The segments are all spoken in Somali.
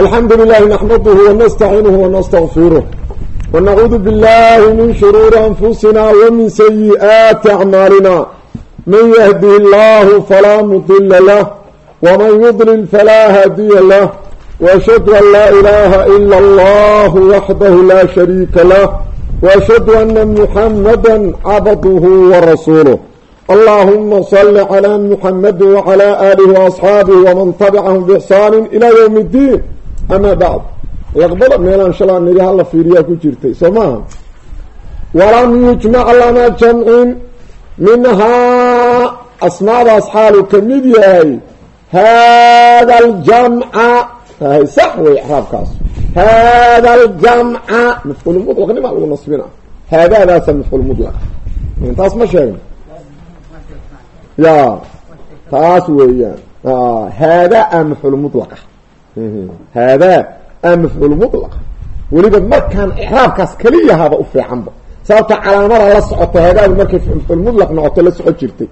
alxamdu lilahi naxmaduhu wanastaciinuhu wanastakfiruh wanacuudu billahi min shuruuri anfusina wamin sayi'aati acmaalina man yahdihi llahu falaa mudila lah waman yudlil falaa haadiya lah. Washhadu an laa ilaaha ila allahu waxdahu laa shariika lah waashhadu ana muxamada cabduhu warasuuluh allahuma salli calaa muxamadi wacalaa aalihi waasxaabihi waman tabicahum biixsaani ilaa yowmi iddiin ama bعd laqbada meelaan shalaa nigi hala fiiriyaa ku jirtay. Soo maaha walam yujmac lama jamcin minhaa asmaadaas xaalu ka mid yahay hada اljamca sax wey raabkaas hada aljamca mafcuul mulaqnima lagu nasbina? Haadaadaasa mafcuul mulaq taas ma sheegna ya taas weeyaan. Haadaa a mafcuul mulaqa haadaa a mafcuul mulaqa weliba markaan icraabkaas keliyahaba u fiicanba sababta calaamada la socota haadaadu markay mafcuul mulaq noqoto la soco jirtay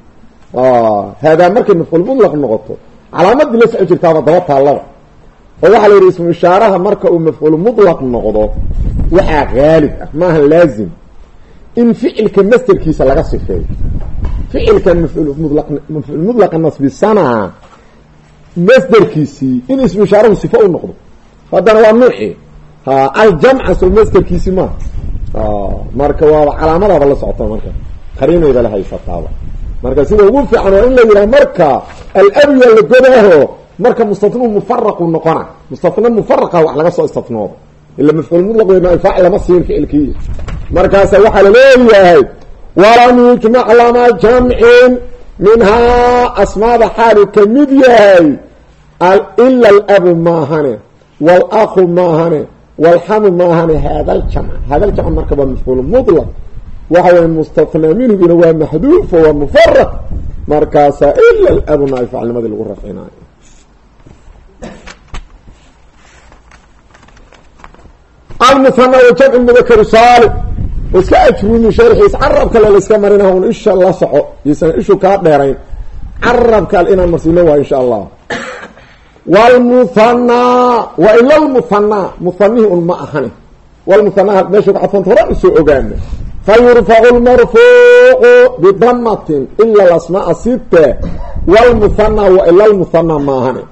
haadaa markay mafcuul mulaq noqoto calaamadii la soco jirtaaba daba taallaba oo waxaa la yidhi ismu ishaaraha marka uu mafcuul mulaq noqdo waxaa haalib ah maaha laazim in ficilka masderkiisa laga sifeeyo ficilkan mafcuul mulaqa nasbisana masderkiisii in ismu ishaaruhu sifo u noqdo. Haddana waa nuuci aljamca so masderkiisi maaha marka waaba calaamadaaba la socota marka. Qariinayba la haysataaba. Marka sida ugu fiican waa in la yidhaha marka alabiya la godaaho marka mustatnu mufaraqu noqona. Mustatna mufaraqa wax laga soo istatnoodo ila mafcuul mulaq mafaacil lama siin ficilkii markaasa waxaa la leeyahay walam yujmac lama jamcin minhaa asmaada xaalu ka mid yahay ila alabu maahane wاlakhu maahane wاlxamu maahane hada ljamc hada ljamc marka waa mafcuul mulaq waxa way mustatnaa minhugina waa maxduuf waa mufaraq markaasa ila alabu naifacnimadii lagu rafcinaayo almuhana wa jamci mudakari saalim iska ajrumi sharxiis carabka le layska marina un isha la soco. Yosana ishu kaa dheerayn. Carabka inaan marsiino waa insha allah. Wlmuhanaa wa ila lmuhanaa muhanihi un ma ahane wlmuhanaa meesha kacadfanta horan u soo ogaana fayurfacu lmarfuucu bidamatin ila alasmaaa sita wlmuhanaa wa ila lmuhanaa ma ahane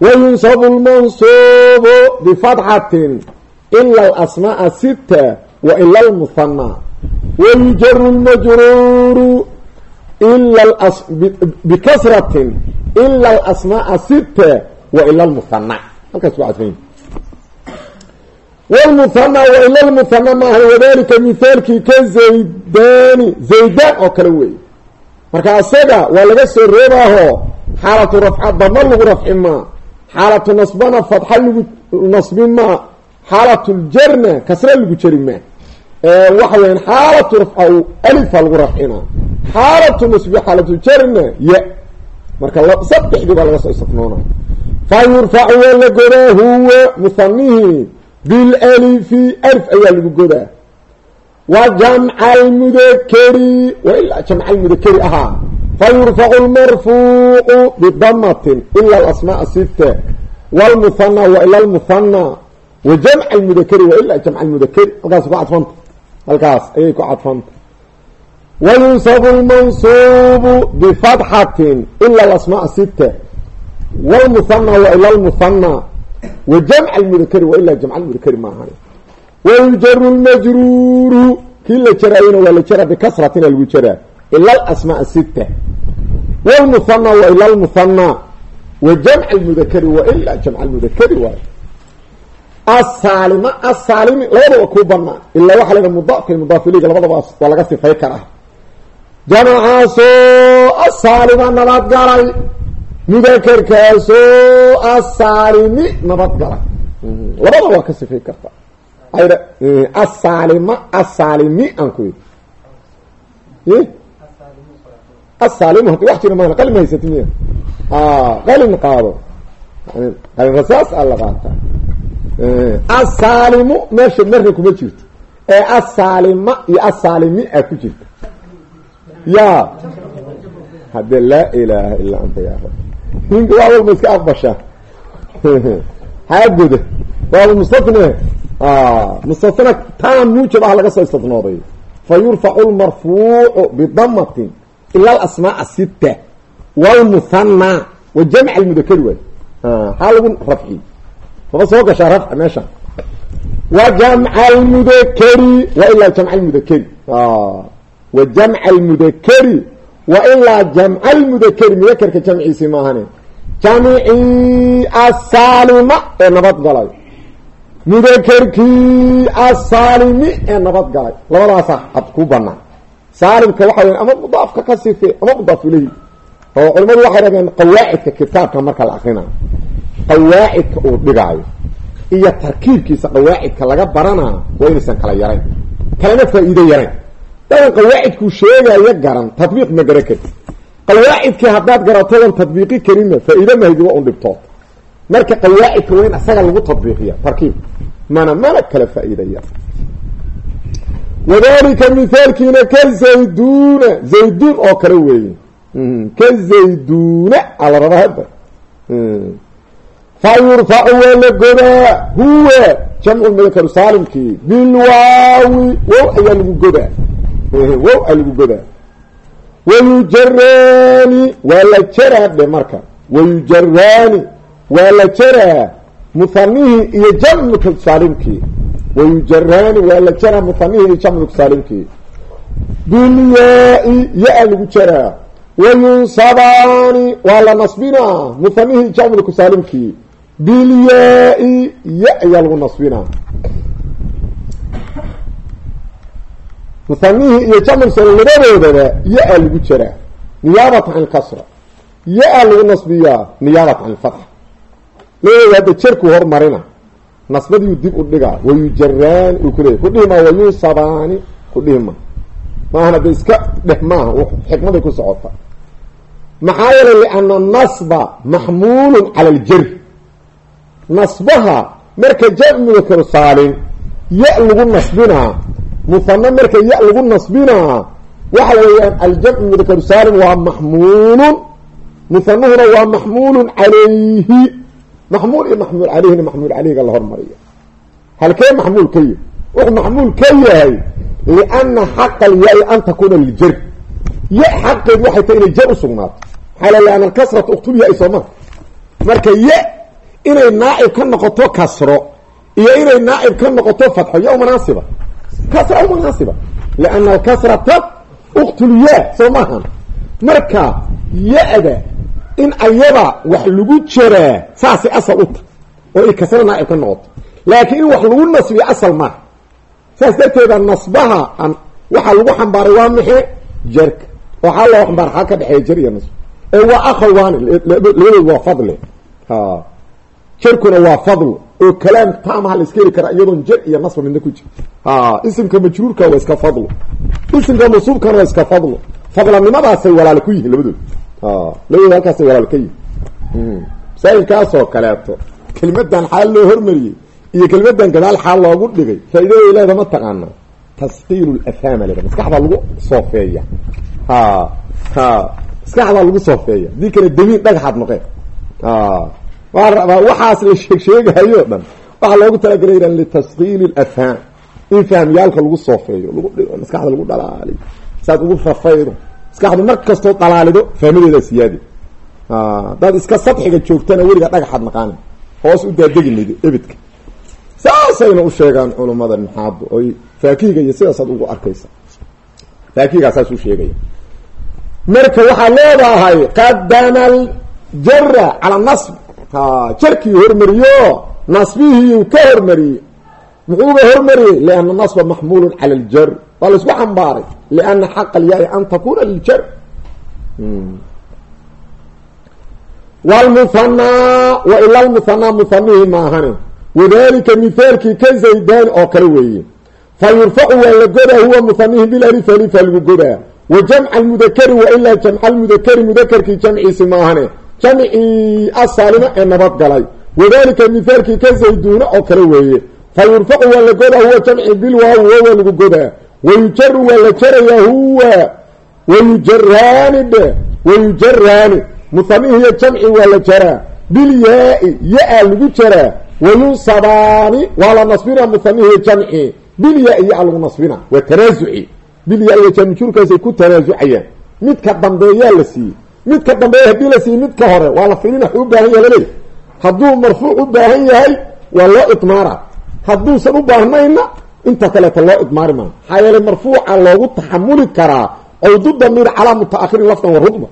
wayunsabu lmansuubu bifatxatin ila alasmaaa sita wa ila almuhanaa wayujaru lmajruuru bikasratin ila alasmaaa sita wa ila almuhanaa halkaas ku cadfayn wlmuhanaa wa ila lmuhanaa maaha wadalika mithaalkii ka zaydani zaydaan oo kale weeye marka asaga waa laga soo reebaaho xaalatu rafca dama lagu rafci maa xaalatu nasbana fadxa lagu nasbin maa xaalatu ljarna kasra lagu jeri maa waxa weyaan xaalatu rafca alifa lagu rafcina xaalatu nasbi xaalatu jarna ya. Marka saddexdii baa laga soo istifnoona fa yurfacu waa la godaa huwa muhanihi bilalifi alif ayaa lagu godaa. Wa jamca almudakeri wa ilaa jamca almudakeri ahaa fa yurfacu lmarfuucu bidamatin ila alasmaaa sita wlmuhana wa ila lmuhanaa wa jamca almudakeri wa ilaa jamca almudakeri halkaas ku cadfanta halkaas ayay ku cadfanta wayunsabu lmansuubu bifatxatin ila alasmaaa sita wlmuhana wa ila lmuhanaa wa jamca almudakeri wa ilaa jamca almudakeri maahan wayujaru lmajruuru kii la jaraayena waa la jaraa bikasratina lagu jaraa ila alasmaaa sita wlmuhana wa ila lmuhanaa wa jamca almudakeri wa ilaa jamca almudakeri waay asaalima asaalimi labadaba kuu banaan ilaa waxaa laha mudaafka mudaafiliga labadaba waa laga sifay karaa. Jamacaasoo asaalima nabad galay. Mudakerkaasoo asaalimi nabad galay. Labadaba waa ka sifay karta. Asaalima asaalimi aan ku yidhi. Asaalimu haddi wax jira maan qalin ma haysati miya qaado. Qalin qaataa asaalimu meesha marka kuma jirto. Ee asaalima iyo asaalimi a ku jirta. Ya. Hadde laa ilaaha ilaa anta ya rab ninka waa walba iska aqbashaa? Haagoda waaba mustane mustana taan muujab ah laga soo istidnooday fa lmarfuucu bidamatin ila alasmaaa sita wlmuhana wa jamc almudakari haa lagu rafci maba soo gashaa rafca meesha. Wa jamca almudakeri wa ilaa jamca almudakeri wa jamca almudakeri wa ilaa jamca almudakeri mudakerka jamciisii maahane. Jamcii asaalima ee nabad galay mudakerkii asaalimi ee nabad galay labadaasa ad ku banaan. Saalimka waxa weya ama mudaafka ka sife ama mudaaf ilayhi oo culimadu waxay rabeen qawaacidka kitaabka marka la akrinayo qawaacidka uu dhigaayo iyo tarkiibkiisa qawaacidka laga baranaa waa inaysan kala yarayn kalama faa-iido yarayn. Dadan qawaacidkuu sheegayo garan tadbiiq ma garan karti qawaacidkii haddaad garatodan tadbiiqi karinna faa-iido mahdi waa un dhibtood. Marka qawaacidka waa in isaga lagu tadbiiqiya tarkiibka mana mana kala faa-iida yar. Wadalika mithaalkiina ka zayduna zayduun oo kale weeye ka zayduna ala raba hadda fa yurfacu waa la godaa huwa jamcu mudakaru saalimkii bilwaawi wow ayaa lagu godaa wow aa lagu godaa wayujaraani waa la jaraa dhe marka wayujaraani waa la jaraa muhanihii iyo jamcu saalimkii wayujaraani waa la jaraa muhanihii iyo jamcu saalimkii bilyaa-i ya-a lagu jaraa wayunsabaani waa la nasbinaa muhanihii jamcu saalimkii bilyaa-i ya ayaa lagu nasbinaa. Muhanihii iyo saalim labadoodaba ya-a lagu jaraa. Niyaabatan can ilkasra ya-a lagu nasbiyaa niyaabatan can ilfatxa labadooda hadda jerku hormarina nasbadiiu dib u dhigaa. Wayujaraani uu kuleeyay kudhihima wayunsabaani kudhihima maahana de iska dheh maaha xikmaday ku socota. Maxaa yeelay liana nasba maxmuulun cala aljari nasbaha marka jamcudakaru saalin ya lagu nasbinaa muhane marka ya lagu nasbinaa waxa weeyaan aljamcu mudakaru saalim waa maxmuulun muhanuhuna waa maxmuulun calayhi maxmuul iyo maxmuul caleyhina maxmuul caleyhiga la hormariyo. Halkee maxmuul ka yahy wuxuu maxmuul ka yahay liana xaqa alyaa-i an takuuna liljari ya xaqeed waxay tahay inay jar usugnaato maxaa la liana inay naacib ka noqoto kasro iyo inay naacib ka noqoto fatxo ya umanaasiba kasra umanaasiba liana alkasrata uktulyaa soo maahan marka ya-da in ayada wax lagu jaraa saasay asal u oo ay kasra naacib ka noqoto laakiin in wax lagu nasbiyo asal maaha saas darteeda nasbaha waxaa lagu xambaaray waa maxe jarka waxaa loo xambaara xaa ka dhexeeya jar iyo nasb oo waa akhawaani labadood waa fadli jarkuna waa fadl oo kalaam taamaha la iska heli karaa iyadoon jar iyo nasba midna ku jir. Isimka majruurka waa iska fadlo isimka mansuubkana waa iska fadlo fadlanimadaasay walaal ku yihiin labadood. Labadood halkaasay walaal ka yihiin masaa'ilkaasoo kaleeto kelimadan xaal loo hormariyey iyo kelimadan gadaal xaal loogu dhigay faa-iidaday leeda ma taqaanaa tasqiilu lafhaama leda maskaxdaa lagu soofeeya maskaxdaa lagu soofeeya haddii kale damiin dhagaxaad noqeen waxaas la sheeg dhan waxaa loogu talagalay ihan litaskiili lafhaam in fahmyaalka lagu soofeeyo dhigo maskaxda lagu dhalaaliyo saad ugu fafaydo maskaxdu mar kastoo dhalaalido fahmadeedaa siyaadi. Hadaad iska sadxiga joogtana weligaa dhagaxaad naqaana hoos u daadegi maydo ebedka. Saasayna u sheegaan culummada maxaadu oy faakihiga iyo sidaasaad ugu arkaysa. Faakihigaa u sheegaya. Marka waxaad leedahay qadama aljara cala nasb jarkii hormariyo nasbihii ka hormariyey muxuuba hormariyey liana nasba maxmuulun cala aljar waa la isku xambaaray. Liana xaqa alyaai an takuna liljar wlmuhanaa wa ila lmuhanaa muhanihi maahane. Wadalika mithaalkii ka zaydani oo kale weeye. Fa yurfacu waa la godaa huwa muhanihi bilalifi alifa lagu godaa. Wa jamca almudakari wa ilaa jamca almudakari mudakarkii jamciisi maahane jamcii asaalima ee nabadgalay wadalika mithaalkii ka zayduuna oo kale weeye fa yurfacu waa la godaa huwa jamci bilwaawi wawa lagu godaa wayujaru waa la jarayaa huwa wayujaraani dhe wayujaraani muhanihiyo jamci waa la jaraa bilyaa-i ya-a lagu jaraa wayunsabaani waa la nasbina muhanihi jamci bilya iyo alagu nasbina waa tanaasuci bilya iyo ku tanaasucayaan midka dambeeyaa la siiyey midka dambeeya haddii la siiyey midka hore waa la filin waxuu u baahan yahay laleey hadduu marfuuc u baahan yahay waa loo idmaara hadduusan u baahnayna inta kaleeta loo idmaari maayo maxaa yeelay marfuuca loogu taxamuli karaa cawdu damiir calaa mutaahirin lafdan wa rudba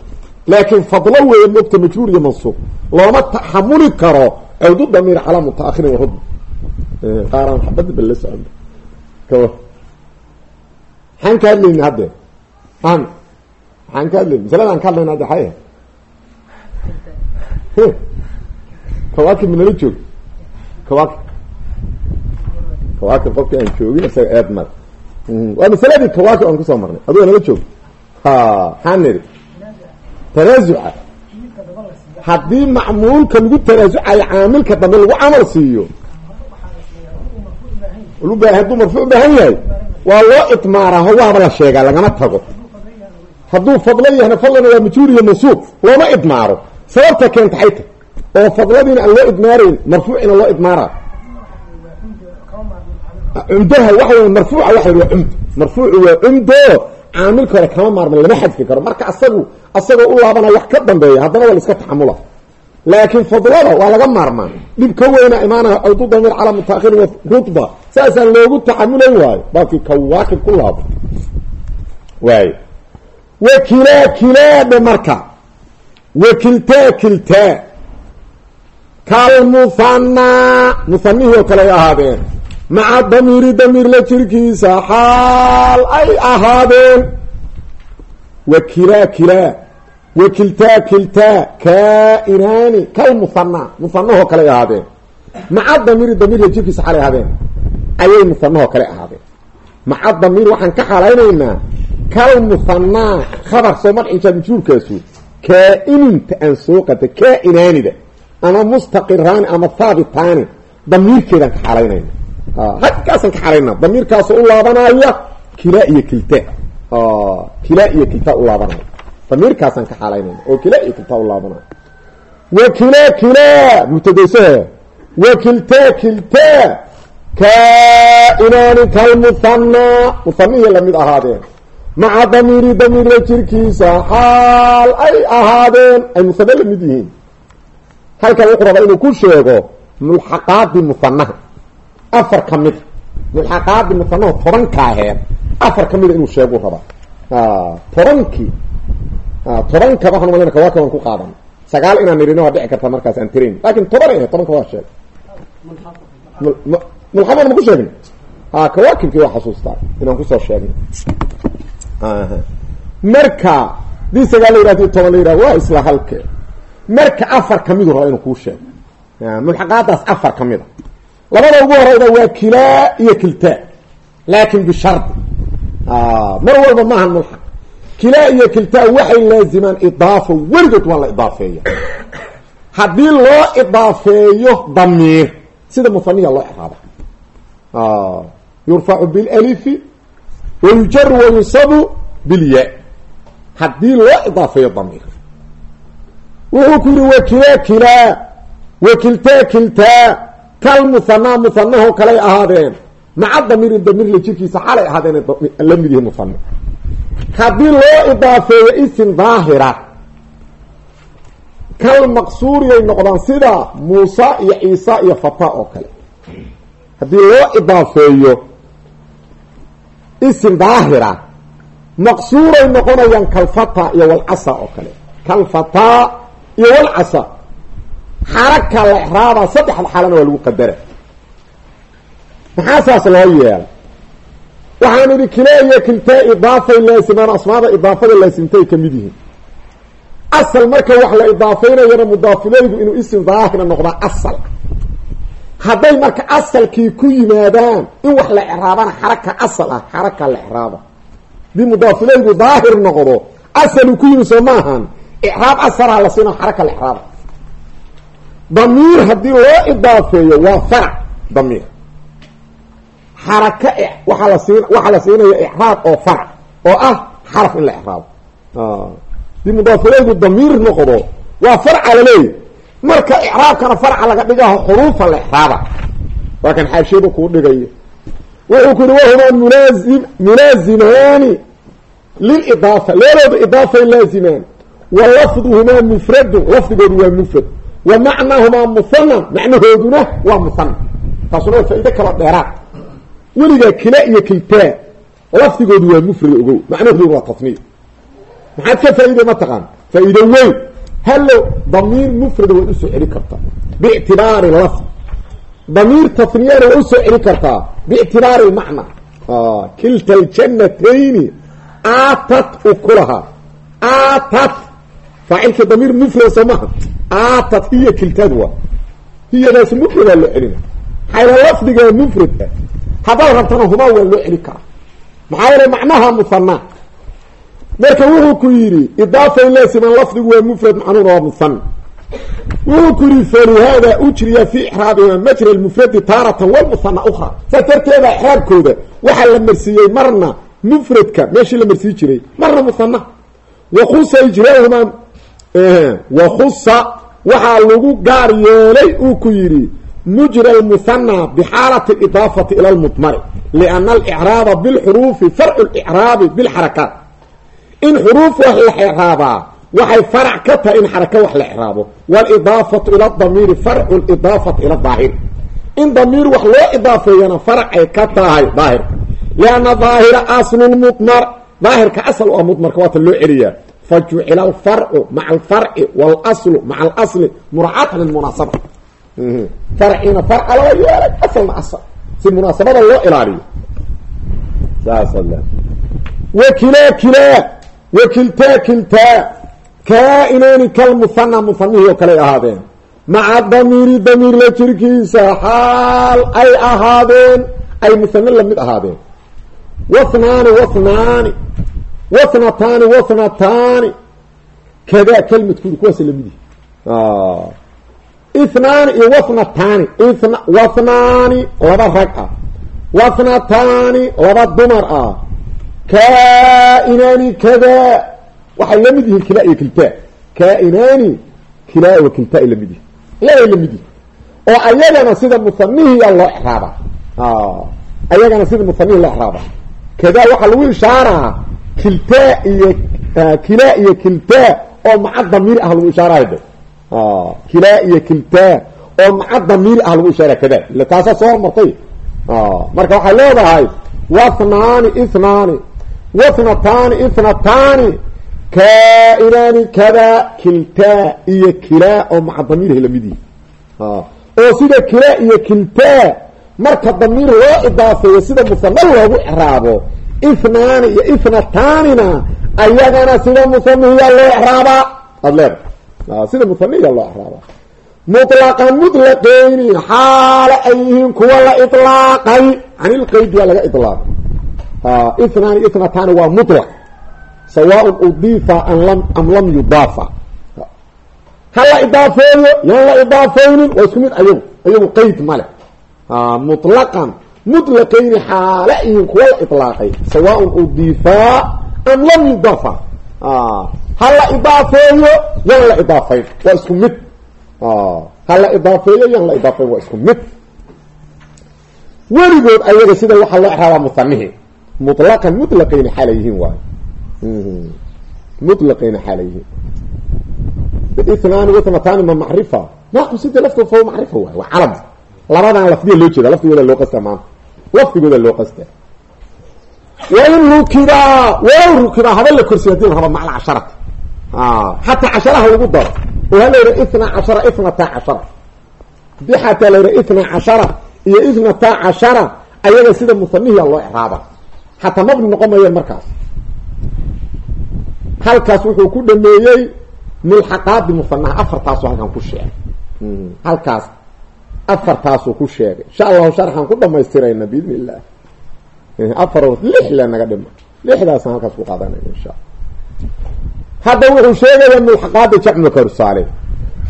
laakiin fadlo weeye mogta majruur iyo mansuub. Looma taxamuli karo cawdu damiir calaa mutaahirin wa rudba qaaraan xabad bal la socon kawa maxaan ka hadlayna haddee maxaan ka hadlayna masaladaan ka hadlayna hadde xaya kawaakib manala joog. Kawaakib. Kawaakib qofki aan joogin isaga eed mad waa masaladii kawaakib aan ku soo marnay. Aduga nala joog. Ha maxaan nidhi tanaasuca haddii macmuulka lagu tanaasucayo caamilka dambe lagu camal siiyo hadduu marfuuc ubaahan yahay waa loo idmaaraa howaaba la sheegaa lagama tago hadduu fadlo yahna fadlana waa majhuur iyo mansuub looma idmaaro. Sababta keenta xayta oo fadladiina aan loo idmaarayn marfuucina loo idmaaraa cumdaha waxa marfuuca waxa waa cumd. Marfuucu waa cumdo. Caamilka hore kama maarman lama xadfi karo. Marka asagu asagoo u laabana wax ka dambeeya haddana waa la iska taxamula. Laakiin fadlada waa laga maarmaa dhib ka weyna imaanaha awdu damiir calaa mutaahirin rudba saasaan loogu taxamulay waayo. Baakii kawaakib ku laabo waay wakilaa kilaadhe marka. Wakiltaa kiltaa kalmuhanaa muhanihii oo kale ay ahaadeen. Maca damiiri damiir la jirkiisa xaal ay ahaadeen. Wakilaa kilaa wakiltaa kiltaa kaa-inaani kalmuhanaa muhanahoo kale ay ahaadeen. Maca damiiri damiir la jirkiisa xaal ay ahaadeen. Ayay muhanahoo kale ahaadeen. Maca damiir waxaan ka xalaynaynaa kalmuhanaa khabar soo madcinjaa majhuurkaasu kaa-ininta aan soo qata kaa-inaanida ama mustaqiraani ama haabitaani damiirkeedaan ka xalaynayna halkaasaan ka xalayna damiirkaasoo u laabanaya kilaa iyo kilta. Kilaa iyo kilta u laabanaya. Damiirkaasaan ka xalaynayna oo kilaa iyo kilta u laabanaya. Wa kilaa kilaa mubtadaysaha wa kilta kilta. Kaa-inaani kalmuhanaa la mid ahaadeen maca damiiri damiirla jirkiisa xaal ay ahaadeen ay muhane la mid yihiin. Halkan wuxuu rabaa inuu ku sheego mulxaqaadi muhanaha afar ka mida mulxaqaadi muhanaha tobanka aheed. Afar ka mida inuu sheeguu rabaa. Tobankii tobanka waxaan umalana kawaaka waan ku qaadan. Sagaal inaan nirino waa dhici karta markaas aan tirayn laakin toban ahayd tobanka waa sheeg. Mulxaqad ma ku sheegna kawaakibkii waa xasuustaa inaan ku soo sheegna marka dii sagaal la yihahdo toban la yihahdo waa isla halke marka afar kamidu raba inuu kuu sheego mulxaqaadaas afar ka mid a labada ugu horeyda waa kilaa iyo kiltaa. Laakin bishardi mar walba maaha mulxaq. Kilaa iyo kiltaa waxay laazimaan idaafo weligood waa la idaafeeya haddii loo idaafeeyo damiir sida muhaniya loo iraaba yurfacu bilalifi wayujaru wayunsabu bilya haddii loo idaafeeyo damiir wuxuu ku yihi wakilaa kilaa wakiltaa kiltaa kal muhanaa muhanahoo kaley ahaadeen maca damiiri damiirla jirkiisa xalay ahaadeen la mid yihi muhane haddii loo idaafeeyo isim daahira kal maqsuuriyay noqdaan sida muusa iyo ciisa iyo fata oo kale haddii loo idaafeeyo isim daahira maqsuuray noqonayaan kalfata iyo walcasa oo kale. Kalfata iyo walcasa xaraka la exraaba saddexda xaalana waa lagu qadara maxaa saas loo yeela waxaan idhi kilaa iyo kiltaa idaafay laasimaan asmaada idaafada laasimtay ka mid yihiin. Asal marka wax la idaafeynayana mudaafilaygu inuu isim daahira noqdaa asal hadday marka asalkii ku yimaadaan in wax la exraabana xaraka asal ah xaraka la exraaba haddii mudaafilaygu daahir noqdo asaluu ku yimi soo maahan icraab asaraa la siina xaraka la exraaba damiir haddii loo idaafeeyo waa farac damiir. Xaraka waaa la siin waxaa la siinaya icraab oo farac oo ah xaraf in la exraabo haddii mudaafilaygu damiir noqdo waa farca laleeyahy marka icraabkana farca laga dhigaho xuruufa la icraaba waa kan xaashiyadu kuu dhigayo wuxuu ku yihi wahumaa mulaaim mulaazimaani lilidaafa. Leelooda idaafay laazimaan wa lafduhumaa lafdigoodu waa mufrad. Wa macnaahumaa muhanan macnahooduna waa muhana taasuna waa faa-ido dheeraad. Weligaa kila iyo kiltaa lafdigoodu waa mufrad ogow macnahooduna waa tasniya maxaad ka faa-ide mataqaan faa-iido weyn hallo damiir mufrada waad u soo celi kartaa. Biictibaari lafd damiir tasniyana waa u soo celi kartaa. Biictibaari lmacna kilta aljanatayni aatat ukulahaa aatat. Faacilka damiir mufrad soo aatat hiya kiltadu waa. Hiyadaas mufradaa loo celina. Maxaa lafdigaa mufrad ah haddaad rabtana humaa waa loo celi karaa. Maxaa yeele macnaha muhanaa marka wuxuu ku yidhi idaafa lasiman lafdigu waa mufrad macnuuna waa muhana wuxuu ku yihi falihaada ujriya fi ixraabihima majra lmufradi taaratan walmuhana ukra saas darteeda ixraabkooda waxaa la marsiiyey marna mufradka meeshii la marsiin jiray marna muhana wakusa ijraahumaa wakusa waxaa lagu gaar yeelay uu ku yidhi mujra lmuhana bixaalati idaafati ila lmudmari liana alicraaba bilxuruufi farcu licraabi bilxarakaat in xuruuf wax la icraabaa waxay farac ka tahay in xaraka wax la icraabo walidaafatu ila damiiri farcu lidaafati ila daahir. In damiir wax loo idaafeeyana faracay ka tahay daahirka lianna daahira aslu lmudmar daahirka asal u ah mudmarka waata loo celiyaa. Fa jucila alfarcu maca alfarci walaslu maca alasli muraacatan lilmunaasaba farciina farca loo yeelay asalna asal. Si munaasabada loo ilaaliyo. Saas wakiltaa kiltaa kaa-inaani kalmuhana muhanihii oo kaley ahaadeen maca damiiri damiir la jirkiisa xaal ay ahaadeen ay muhane la mid ahaadeen wathnaani wathnaani wathnataani wathnataani kadaa kelmadkooda kuwaas la mid yihi ithnaani iyo wathnataani wathnaani laba rag ah wathnataani laba dumar ah kaa-inaani kadaa waxay la mid yihiin kilaa iyo kiltaa. Kaa-inaani kilaa wa kiltaa ay la mid yihiin iyagay la mid yihiin oo ayagana sida muhanihiya loo ixraaba ayagana sida muhanihi loo ixraaba kadaa waxaa lagu ishaaraa kiltaa iyo kilaa iyo kiltaa oo maca damiir ah lagu ishaarayo de kilaa iyo kiltaa oo maca damiir ah lagu ishaaraya kadaa ila taasaa soo hormartay. Marka waxay leedahay wathnaani ithnaani wathnataani ithnataani kaa-inaani kadaa kiltaa iyo kilaa oo maca damiirha lamid yihi oo sida kilaa iyo kiltaa marka damiir loo idaafeeyo sida musana loogu icraabo ithnaani iyo ithnataanina ayagana sida musanihiya loo icraabaa aada leeda sida musanihiya loo icraabaa muطlaqan muطlaqeyni xaala ay yihiin kuwa la iطlaaqay canilqeyd waa laga iطlaaqay itnaani itnatani waa mutlaq sawaaun udiifa an lam am lam yudaafa ha la idaafeeyo yan la idaafaynin waa isku mid ayagu ayagu qeyd ma leh mutlaqan mutlaqayni xaale ihin kuwa la ilaaqay sawaaun udiifaa am lam yudaafa ha la idaafeeyo yan la idaafayn waa isku mid ha la idaafeeyo yan la idaafayn waa isku weligood ayaga sida waxaa loo exraabaa muطlaqan mutlaqayna xalayyihiin waayo mutlaqayna xalayyihiin itnaani itnatani ma macrifa masida laftood fa macrifa waay waa calam labadan lafdiga loo jeeda lafdigooda loo qastaa maanta lafdigooda loo qastaa wain rukibaa waw rukibaa haba la korsiy haddii raba macla casharata xataa casharaha lagu daro oo halayra itna cashara itnata cashara haddii xataa layra itna cashara iyo itnata cashara ayaga sida musanihiya loo xataa mabni noqon mayeen markaas. Halkaas wuxuu ku dhameeyey mulxaqaadi musanaha afartaasoo halkan ku sheegay. Halkaas afartaasuu ku sheegay. Insha allahu sharxaan ku dhamaystirayna biidn illah afar lix le naga dhima lixdaasaan halkaas ku qaadanayna insha alla hadda wuxuu sheegaya mulxaqaada jacma korsaale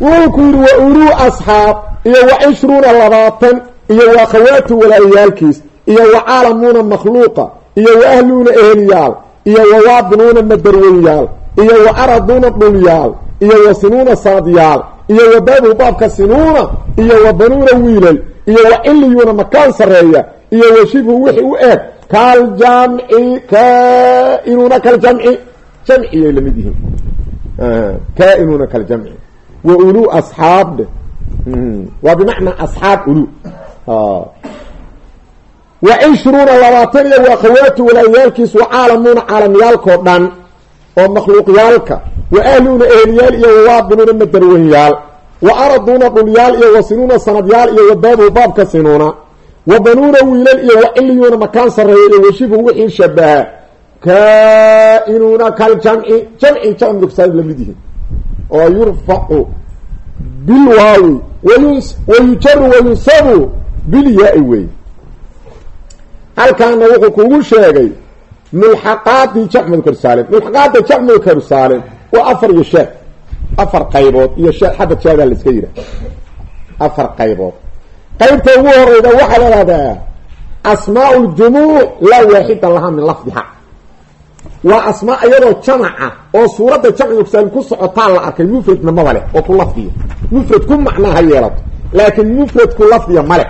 wuxuu ku yidhi wa uluu asxaab iyo wa cishruuna labaatan iyo wa akhawaatu walaalayaalkiis iyo wa caalamuuna makhluuqa iyo wa ahluuna ehelyaal iyo wa waabinuuna madarwenyaal iyo wa araduuna dhulyaal iyo wa sinuuna sanadyaal iyo wa baabuhu baabka sinuuna iyo wa banuuna wiilal iyo wa ciliyuuna makaan sareeya iyo wa wixii u eg kaljamci kainuuna kaljamci jamciyay la mid yihiin. Kainuuna kaljamci wa ulu asxaab waa bimacnaa asxaab ulu wa cishruuna labaatan iyo wa akhawaatu walaayaalkiis wa caalamuuna caalamyaalkao dhan oo makhluuqyaalka wa ahluuna ehelyaal iyo wawaadinuuna madarwanyaal wa araduuna dhulyaal iyo wa sinuuna sanadyaal iyo wa baabuhu baabka sinuuna wa banuuna wiilal iyo wa ciliyuuna makaan sarreeya iyo washibu wixii shabaha kainuuna kaljamci jamci jamcsa la mid yihiin oo yurfacu bilwaawi wayujaru wayunsabu bilyaa-i wey halkaana wuxuu kugu sheegay mulxaqaadii jacmud karsaalem mulxaqaada jacmud karsaalem waa afar iyo afar qaybood iyo shaad xabba jaadaa la iska yidhaha afar qaybood. Qaybta ugu horeyda waxaa la ihahdaa asmaa ljumuuc laa waaxidan lahaa min lafdiha. Waa asmaa iyadoo jamaca oo suuradda jamciga kusaalin ku socotaan la arkay mufradna maba leh oo ku lafdiya. Mufrad ku macnaa ha yeelato laakiin mufradku lafdiya male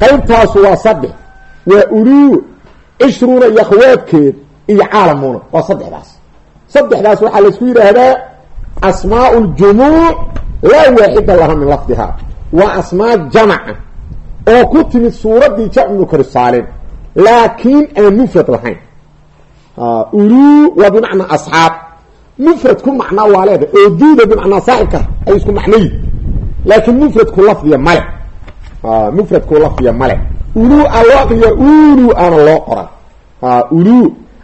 qaybtaasu waa saddex. Waa uluu cishruuna iyo akhwaadkeed iyo caalamuuna waa saddexdaas. Saddexdaas waxaa laysku yidhaahdaa asmaau ljumuuc laa waaxida laha min lafdiha. Waa asmaa jamaca oo ku timid suuraddii jamcu karisaalin laakiin aan mufrad lahayn. Uluu waa bimacnaa asxaab. Mufrad ku macnaa waa leeda oo duuda bimacnaa saaxibka ay isku macnayi laakiin mufradku lafdiya male mufradku lafdiya male uluu a loo aqriya ulu aana loo qoraa. Ulu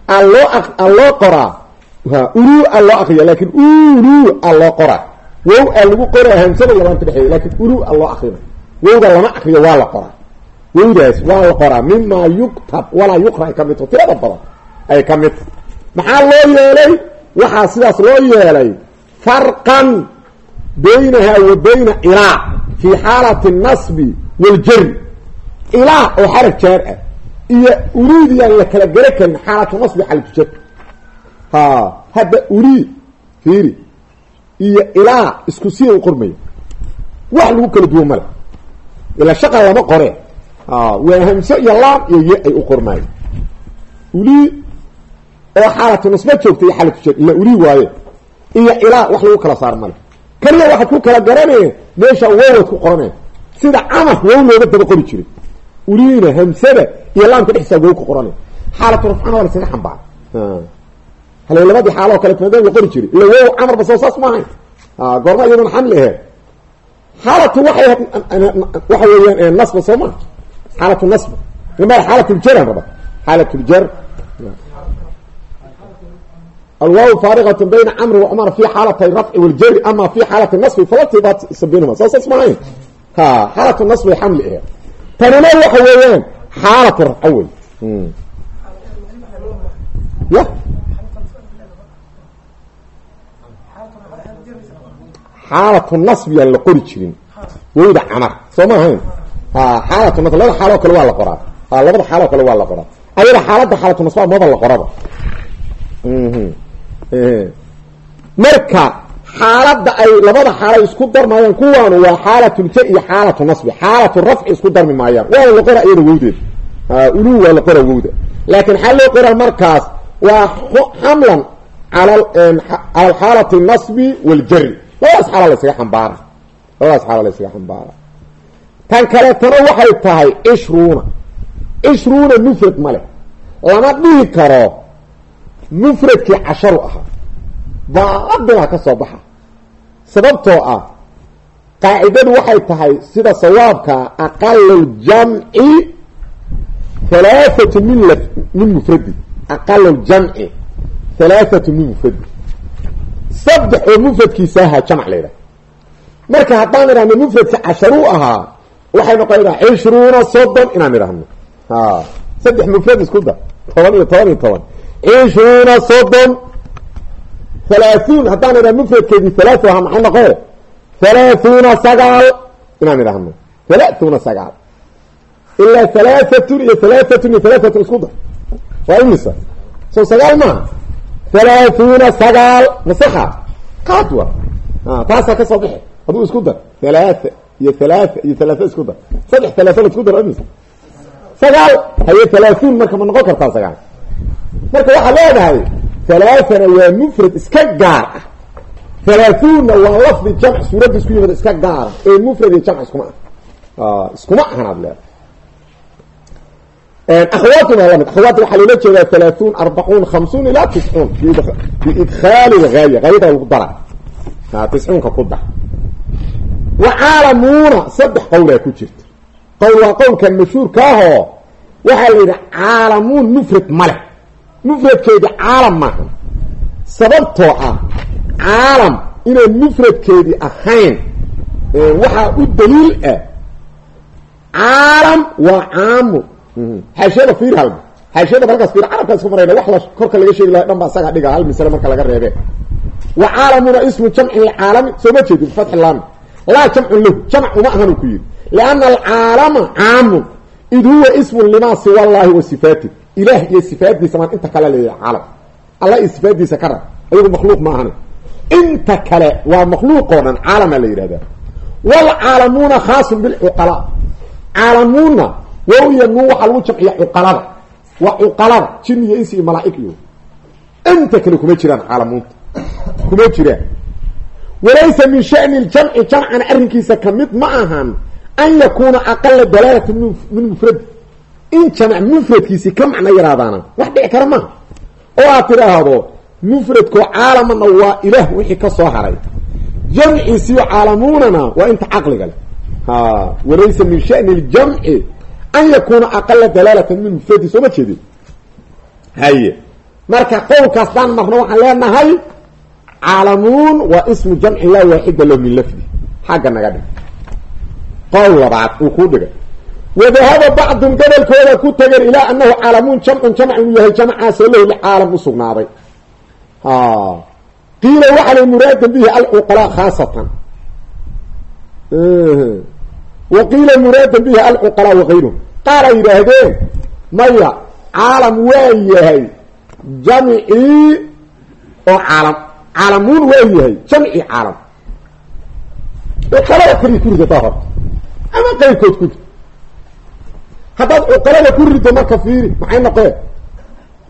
a loo a loo qoraa. Ulu a loo aqriya laakiin ulu a loo qoraa. Wow a lagu qoraa hamsada iyo laanta dhexeeya laakiin ulu a loo akrina wowda lama akriyo waa la qoraa. Wowdaas waa la qoraa. Mima yuktab walaa yuqra ay ka midto tirada badan ay ka midta maxaa loo yeelay? Waxaa sidaas loo yeelay farqan baynaha wa bayna ilaa fi xaalati nasbi waljari ilaa oo xarag jaar ah iyo uriidiyaan la kala garo karin xaalatu nasbi xaalatu jar ha hadda uriid fiiri iyo ilaa isku siya u qormaya wax lagu kala duwo male ilaa shaqa lama qore waa hamso iyo laam iyo ye ay u qormaayo uli oo xaalatu nasba joogta iyo xaalatu jar ila uli waaye iyo ilaa wax lagu kala saar male kaliya waxaad ku kala garanaya meesha wowad ku qoranaya sida camar wow looga daba qori jiray. Uliina hamsada iyo laamka dhexsaa wow ku qoranaya xaalatu rafcana waa lasaga xambaara hale labadii xaaloo kale maadaam la qori jiray. Ila wow camarba soo saas ma ahayn goorma iyadan xamli aheed xaalatu waxay waxa weeyaan nasba soo maa xaalatu nasba. Ma xaalat ljar raba xaalat ljar alwaaw faariqat bayna camri wa cumar fi xaalatay rafci waljari ama fi xaalati nasbi falatibat baynahuma soo saas ma ahayn ha xaalatu nasbi xamli aheed tanina waxa weeyaan xaalatu rafco wey ya? Xaalatu nasbiyaan la qori jirin. Wowda camar. Soo ma ahayn? Ha xaalatu nas labada xaaloo kale waa la qoraa. Labada xaaloo kale waa la qoraa. Ayada xaaladda xaalatu nasba maba la qoraba. Marka xaaladda ay labada xaalo isku darmayaan kuwaanu waa xaalatuljar iyo xaalatu nasbi. Xaalatu rafci isku darmi maayaan. Waa la qora iyada wowdeed ulu waa la qora wowda laakiin xaa loo qoraa markaas waa xamlan ala cala xaalati nasbi waljari labadaas xaala laysaga xambaara. Labadaas xaala laysaga xambaara. Tan kaleetana waxay tahay cishruuna cishruuna mufrad male lama dhihi karo mufradkii casharu ahaa. Baadilaa ka soo baxa sababtoo ah qaacidadu waxay tahay sida sawaabka aqaluljamci halaathatu min min mufradi. Aqaluljamci halaathatu min mufradi. Saddex oo mufradkiisaaha jamc la yidhaha marka haddaan idhahno mufradka casharuu ahaa waxay noqonaysaa cishruuna soddon inaan idhahno saddex mufrad isku da. Toban iyo toban iyo toban. Cishruuna soddon halaahuun haddaan idhahno mufradkeedii halaau ahaa maxay noqo halaahuuna sagaal. Inaan idhahno halaahuuna sagaal. Ilaa halaaatun iyo halaaatun iyo halaaatun isku da waa imisa soo sagaal maaha halaahuuna sagaal. Masaxa qaad wa taasaa ka soo bixi. Aduu isku dar. Halaatha iyo halaatha iyo halaatha isku dar. Saddex halaatha la isku dar amis sagaal. Haye halaathuun marka ma noqon kartaa sagaal. Marka waxaa leedahay halaathana waa mufrad iska gaar ah. Halaathunna waa lafdi jamc suuradda isku yimid iska gaara ee mufrad iyo jamc iskuma ah iskuma ahanaad leedahay akhwaatun waa la mid akhwaat waxaa loola jeedaa halaaثuun arbacuun hamsuun ilaa tiscuun. Biidkhaali lgaaya haayada lagu dara tiscuunka ku dar. Wa caalamuuna saddex qowlaa ku jirta. Qowl waa qowlkan mashhuurka waxaa la yidhi caalamuun mufrad male mufradkeedi caalam maaha sababtoo ah caalam inaan mufradkeedii ahayn waxaa u daliil ah caalam waa caamu. Xaashiyada fiir halba xaashiyada halkaas fiir carabkaas ku marayna wax la korka laga sheegi laha dhan ba isaga dhiga hal misale marka laga reebe. Wa caalamuna ismu jamcin licaalami soo ma jeedi bifatxi laami. Laa jamcun lahu jamc uma ahan ku yidhi. Lianna alcaalama caamun id huwa ismun limaa siwa allahi wa sifaatih ilaah iyo sifaadiisa maan inta kale leeyahay caalam alla iyo sifaadiisa ka rab ayagu makhluuq ma ahani inta kale waa makhluuqoo dhan caalamaa la yidhahdaa waalcaalamuuna khaasun bilcuqalaa caalamuuna wow iyo nuun waxaa lagu jamciya cuqalada waa cuqalada jin iyo insi iyo malaaig iyo inta kale kuma jiraan caalamuunta kuma jiraan walaysa min shani ljamci jamcana arrinkiisa ka mid ma ahan an yakuuna aqala dalaalata min mufradi in jamc mufradkiisi ka macno yaraadaana wax dhici kara maaha oo aad tidhaahdo mufradko caalamana waa ilaah wixii ka soo haray. Jamciisiyo caalamuunana waa inta caqliga leh. Walaysa min shani ljamci an yakuuna aqala dalaalatan min mufradi soo ma jeedin haye. Marka qowlkaas daan marno waxaan leenahay caalamuun waa ismu jamcin laa waaxida lahu min lafdi. Xagga naga dhig. Qowl labaad uu kuu dhigay wadahaba bacdun gobolkooda ku tageen ilaa anahu caalamuun jamcun jamc inuu yahay jamcaasoo lahu licaalam u sugnaaday qiila waxaa la muraadan bihi alcuqalaa khaasatan wa qiila muraadan bihi alcuqalaa wakayruhum qaala yidhaahdeen maya caalam waa yahay jamcii oo caalam caalamuun waa yahay jamcii caalam ridataa horta ama qayrkood ku haddaad cuqalada ku rido marka fiiri maxay noqeen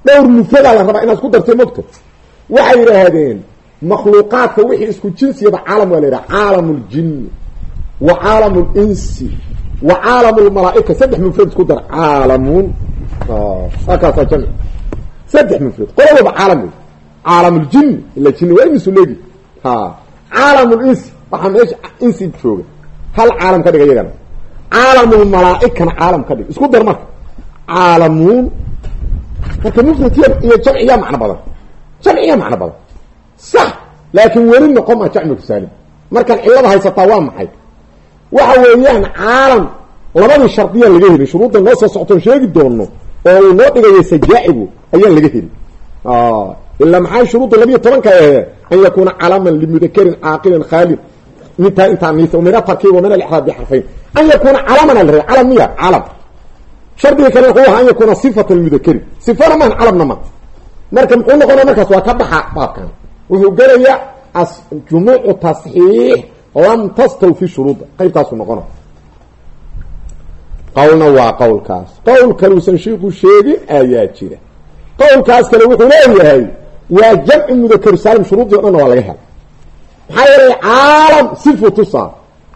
dhowr mufradaa la rabaa inaad isku dartay mogto waxay yidhaahdeen makhluuqaadka wixii isku jinsiyada caalam waa la yidhaha caalam ljinni wa caalam linsi wa caalam lmalaaika saddex mufrad isku dar caalamuun. Akaasaa jamci saddex mufrad qoladaba caalam wey caalam ljinni ila jinni waa imisu leegi ha caalam linsi waxaa meesha insi jooga. Hal caalam ka dhiga iyagana caalamulmalaaikana caalam ka dhig. Isku dar marka. Caalamuun marka mufradkiya iyo jamciyaa macno badan. Jamciyaa macno badan. Sax. Laakiin weli noqon maa jamciku saalim. Markaan cillada haysataa waa maxay? Waxa weeyaan caalam labadii shardiyaa laga helin shuruudda noo soo socotoon sheegi doono oo uu noo dhigaya sajaa-igu ayaan laga helin. Ilaa maxay shuruudda labiiyo tobanka ahee an yakuuna calaman limudakarin caaqilin khaalid. Mintaa intaa niisa min atarkiib wa min alixraab bixarfayn an yakuuna calaman al calam miya calam shardiga kale wuxuu ahaa an yakuuna sifatan limudakarin sifana maan calamna ma marka muxuu noqonaa markaas waa ka baxa baabkan wuxuu gelayaa jumuucu tasxiix lam tastawfi shuruuda qaybtaasu noqona qowlna waa qowlkaas qowl kaluusan shiiku sheegin ayaa jira qowlkaas kale wuxuu leeyahay waa jamci mudakaru saalim shuruudii o dhanna waa laga hela maxaa yeelay caalam sifu tusaa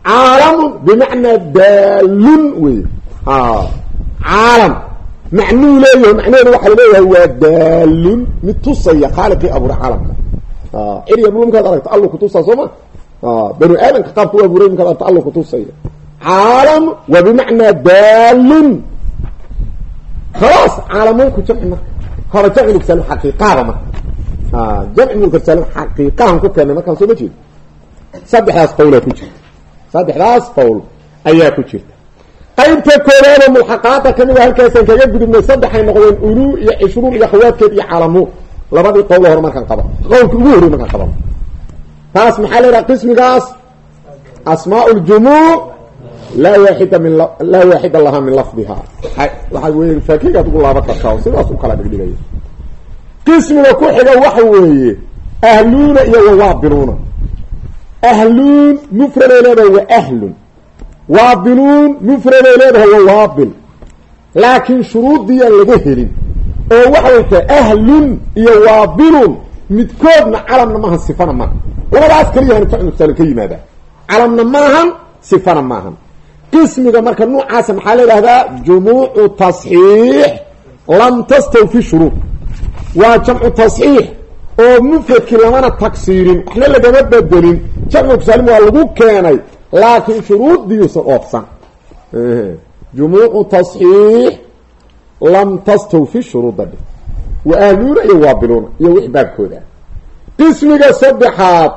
caalamun bimacnaa daalun wey caalam. Macnuu leeyahay macnaheedu waxaa la leeyahay waa daalun. Mid tusaya khaaliqii abuura caalamka. Ciriya dhul markaad aragto allu kutusaa soo ma? Banu aadamka qaabka u abuuray markaad aragto allu kutusaya caalam waa bimacnaa daalun. Khalaas caalamuunku jamci marka hore jamci muksalim xaqiiqaaba marka jamci muksalim xaqiiqahan ku keenay markaan soo ma jeedo saddexdaas qowlaa ku jirta saddexdaas qowl ayaa ku jirta. Qaybta koowaada mulxaqaada ka mid a halkaasaan kaga gudubnay saddexay noqdeen uluu iyo cishruun iyo khawaadkeed iyo caalamuun labadii qowlo hore markaan qaba qowlka ugu horrey markaan qabano taas maxaa la yidhaha qismigaas? Asmaa ljumuuc laa waaxida min laa waaxida lahaa min lafdiha. Waxaa weeye faakigaad ugu laaban kartaa sidaas u kala dhigdhigaya qismiga ku xiga waxa weeye ahluuna iyo wawaabiluuna ahluun mufraday leedahay wa ahlun waabiluun mufraday leedahay wa waabil laakiin shuruudiyaan laga helin oo waxay tahay ahlun iyo waabilun midkoodna calamna maahan sifana maaha labadaas kaliyahan ficlu ka yimaada calamna maahan sifana maahan qismiga marka nuucaasa maxaa la yidhahdaa jumuucu tasxiix lam tastawfi shuruud waa jamcu tasxiix oo mufradkii lamana tagsiirin waxna lagama bedelin jamcu saalim waa lagu keenay laakiin shuruuddiiusan oofsan. Jumuucu tasxiix lam tastawfi shuruuda dhe wa ahluuna iyo waabiluuna iyo wix baabkooda. Qismiga saddexaad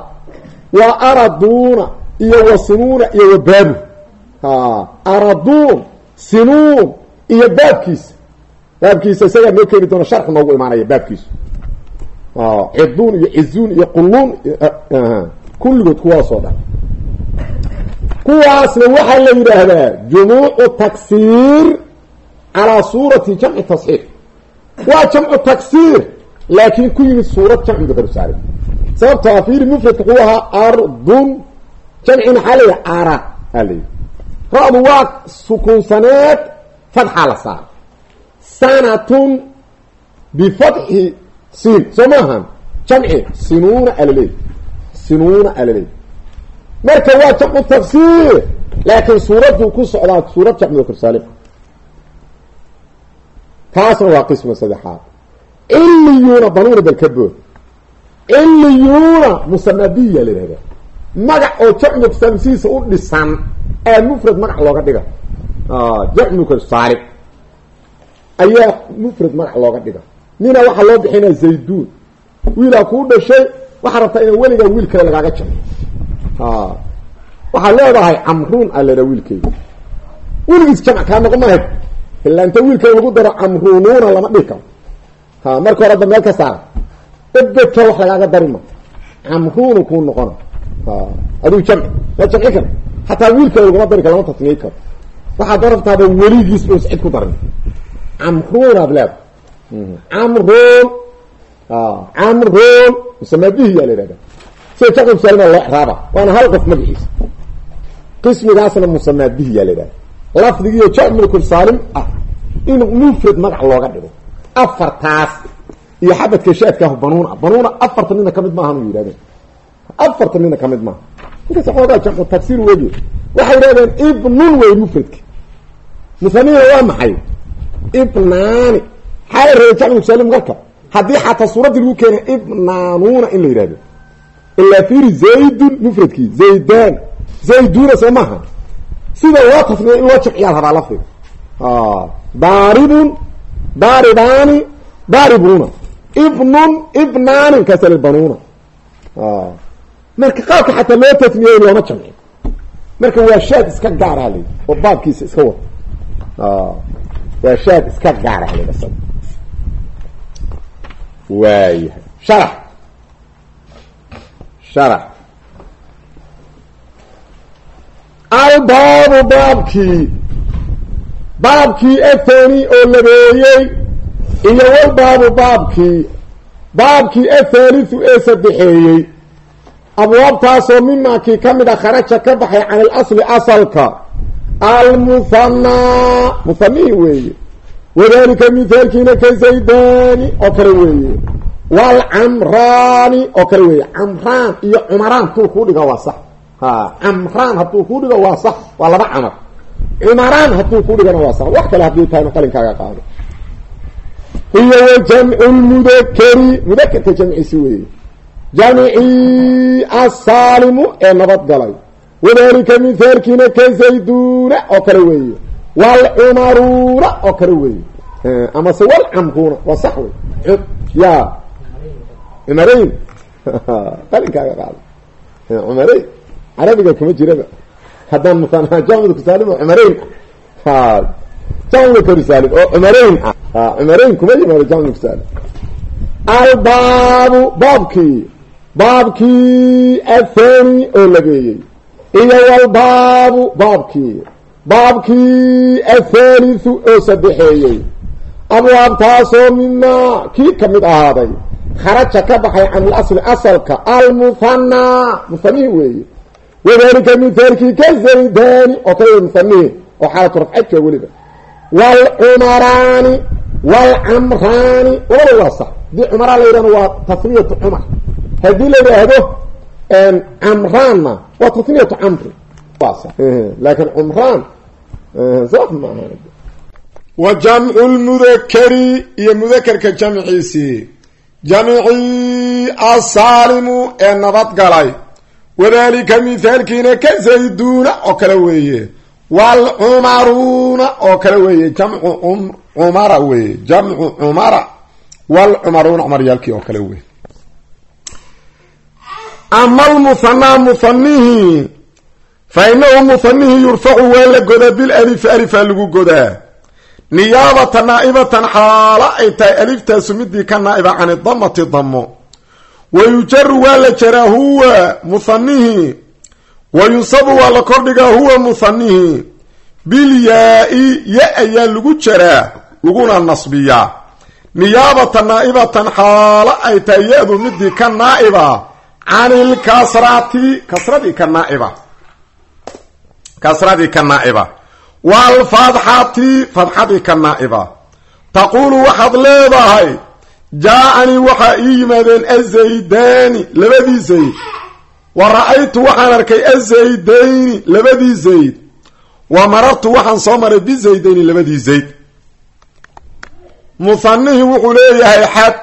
waa araduuna iyo wa sinuuna iyo wa baabu. Araduun sinuun iyo baabkiisa. Baabkiisa isagaa noo keeni doona sharxu noogu imaanaya baabkiisu ciduun iyo cizuun iyo qulluun kulligood kuwaasoo dhan. Kuwaasna waxaa la yidhaahdaa jumuucu taksiir calaa suurati jamci tasxiix waa jamcu taksiir laakiin ku yimid suurad jamci makarsaalim sababtoo fiiri mufradka ku ahaa ardun jamci maxaa layihi ara aa layidhi ra-du waa sukuunsaneed fadxaa la saara sanatun bifatxi siin soo maahan jamci sinuuna alaleey sinuuna alaleey marka waa jamcu taksiir laakiin suuraddu ku socdaa suurad jamci makarsaalim taasna waa qisma saddexaad. Ciliyuuna danuuna dalkabood ciliyuuna musanabiya la yihahda magac oo jamcu samsiisa u dhisan aa mufrad magac looga dhiga. Jamcuka saalib ayaa mufrad magac looga dhiga nina waxaa loo bixinaa zayduun. Wiilaa kuu dhashay waxaa rabtaa inaa weligaa wiil kale lagaaga jaro waxaad leedahay camruun aa leedaha wiilkeyga weligiis jamc kaa noqon mahayd ilaa inta wiilka lagu daro camrunuuna lama dhihi karo. Ha marka hore adda meel ka saara. Ebedka wax lagaaga darima camruunu kuu noqona aduu jamci ma jamci kara xataa wiilka laguma dari karo lama tasmiyey karo. Waxaad rabtaaba weligiis oo cid ku darin camruunaad leeda camruun camruun musamaabihiyaa la yihahda sida jamci musalima loo raaba waana hal qof magaciisa qismigaasna musamaabihiyaa la yihahda lafdigiiyo jamcul saalim ah in mufrad magac looga dhigo. Afartaas iyo xabadka shaadkaahu banuuna banuuna afartan nina ka mid maahan u yidhahdeen. Afartan nina ka mid maaha. Inkaas xoogaa jamcu tagsiir wegi waxay yidhahdeen ibnun wey mufradki musanina waa maxay? Ibnaani xaa la reebay jamcu saalim marka haddii xataa suuraddii lagu keena ibnaanuuna in la yidhahdo ilaa fiiri zaydun mufradkii zaydan zayduna soo maaha. Sida loo tasniya in loo jamciyaa rabaa lafdiga daaribun daaribaani daaribuna ibnun ibnaanin kaasal banuuna. Marka qaabka xataa loo tasniyay looma jamci marka waa shaad iska gaaraha la oo baabkiisa iska wata waa shaad iska gaaraha la waayahay. Sharax. Sharax. Albaabu baabkii. Baabkii athani oo labeeyey iyo walbaabu baabkii. Baabkii athaalithu ee saddexeeyey. Abwaabtaasoo mimaakii ka mid a kharaja ka baxay can ilasli asalka. Almuhanaa muhanihii weeye wadalika mithaalkiina ka zaydani oo kale weeye. Waalcamraani oo kale weeye. Camraan iyo cumaraan tuu kuu dhiga waa sax. Camraan hadduu kuu dhigo waa sax waa laba camar. Cumaraan hadduu kuu dhigana waa sax. Wax kale haddii tahayna qalinkaaga qaado. Iyo wa jamcu lmudakeri mudakerka jamciisi weeye. Jamcii asaalimu ee nabad wadalika mithaalkiina ka zayduna oo kale weeye waalcumaruuna oo kale weeye. Amase walcamruuna waa sax wey ya cumarayn. Qalinkaaga qaado cumarayn. Carabiga kuma jiraba. Haddaan musanaa jamcda kusaalim cumarayn. Ah karisaalim oo cumarayn. Ah cumarayn kuma yimaado jamcda kusaalim albaabu baabkii. Baabkii athani oo labeeyey. Iyo walbaabu baabkii baabkii athaalithu oo saddexeeyey. Abwaabtaasoo mimaa kii ka mid ahaaday. Kharaja ka baxay can ilasli asalka almuhanaa muhanihi weeye. Wadalika mithaalkii ka zaydani oo kale musanihii oo xaalatu rafcadka weliba. Waalcumaraani waalcamraani labada waa sax. Haddii cumaraa la yidhahno waa tasniyatu cumar. Haddii la yidhaahdo waa tasniyatu camri wa jamcu lmudakari iyo mudakerka jamciisii jamcii asaalimu ee nabadgalay. Wadalika mithaalkiina ka zayduuna oo kale weeye. Waalcumaruuna oo kale weeye. Jamcu cumara weeye. Jamcu cumara. Waalcumaruuna cumaryaalkii oo kale weeye. Ama almuhanaa muhanihii fa inahu muhanihii yurfacu waa la godaa bilalifi alifaa lagu godaa niyaabata naa'ibatan xaalo ay tahay aliftaasu midii ka naa'iba can idamati damo wa yujaru waa la jaraa huwa muhanihii wa yunsabu waa la kordhigaa huwa muhanihii bilyaa-i ya ayaa lagu jaraa laguna nasbiyaa niyaabata naa'ibatan xaalo ay tahay ya-du midii ka naa'iba can ilkasrati kasradii ka naa'iba kasradii ka naa'iba waalfadxati fadxadii ka naa'iba taquulu waxaad leedahay jaa-anii waxaa ii yimaadeen azaydaani labadii zayd. Wa ra'aytu waxaan arkay azaydayni labadii zayd. Wa marartu waxaan soo maray bizaydayni labadii zayd. Muhanihii wuxuu leeyahay xad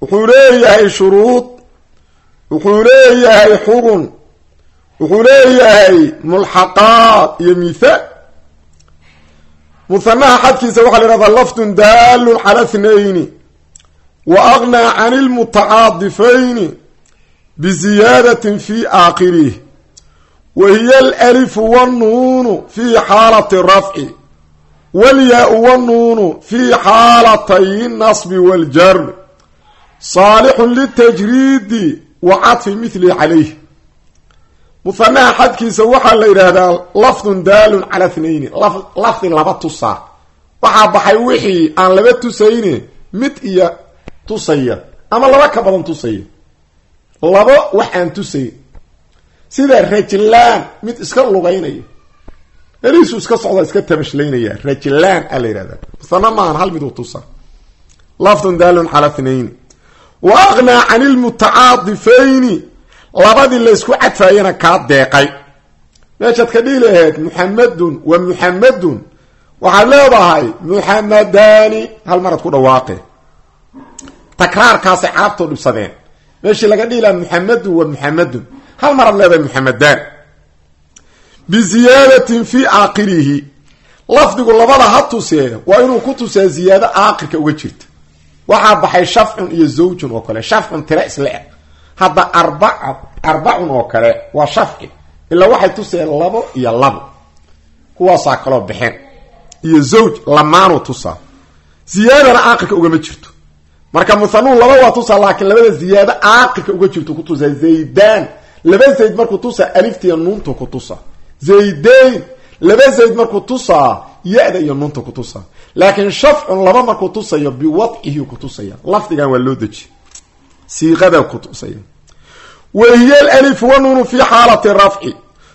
wuxuu leeyahay shuruud wuxuu leeyahay xugun wuxuu leeyahay mulxaqaad iyo mithaal muhanaha xadkiisa waxaa la yhahdaa lafdun daalun cala thnayni wa aqnaa can ilmutacaadifayni biziyaadatin fi aakhirih wa hiya alalifu wannuunu fi xaalati rafci walyaa-u wannuunu fi xaalatay nasbi waljar saalixun litajriidi wa cadfi mithli calayh muhanaha xadkiisa waxaa la yidhaahdaa lafdun daalun cala thnayni lafdi laba tusaa waxaa baxay wixii aan laba tusayne mid iyo tusaya ama laba ka badan tusaya. Labo wax aan tusayn sida rajlaan mid iska lugaynayo eliisu iska socda iska tamashlaynaya rajlaan a la yihahdaa musana maahan hal miduu tusa. Lafdun daalun cala thnayni wa aqnaa can ilmutacaadifayni labadii laysku cadfaayana kaa deeqay. Meeshaad ka dhihi lahayd muxamadun wa muxamadun waxaad leedahay muxamadaani hal maraad ku dhawaaqe. Takraarkaasay carabtoo dhibsadeen. Meeshii laga dhihi lahaa muxamadun wa muxamadun hal maraad leedahay muxamadaan biziyaadatin fii aakhirihi. Lafdigu labada ha tusee waa inuu ku tusaa ziyaado aakhirka uga jirta. Waxaa baxay shafcun iyo zawjun oo kale shafcun tira isle hadda arbaca arbacun oo kale waa shafci ilaa waxay tuseen labo iyo labo. Kuwaasaa kaloo baxeen iyo zawj lamaanuu tusaa. Ziyaadana aaqirka ugama jirto. Marka muhanuun laba waa tusaa laakiin labada ziyaado aaqirka uga jirto ku tusaa. Zaydaan. Laba zayd markuu tusaa aliftiiyo nuuntu ku tusaa. Zaydayn. Laba zayd markuu tusaa ya-da iyo nuunta ku tusaa. Laakiin shafcun laba markuu tusayo biwadcihi ku tusaya lafdigan waa loo deji siiqada ku tusaya wa hiya alif wanuunu fi xaalati rafci.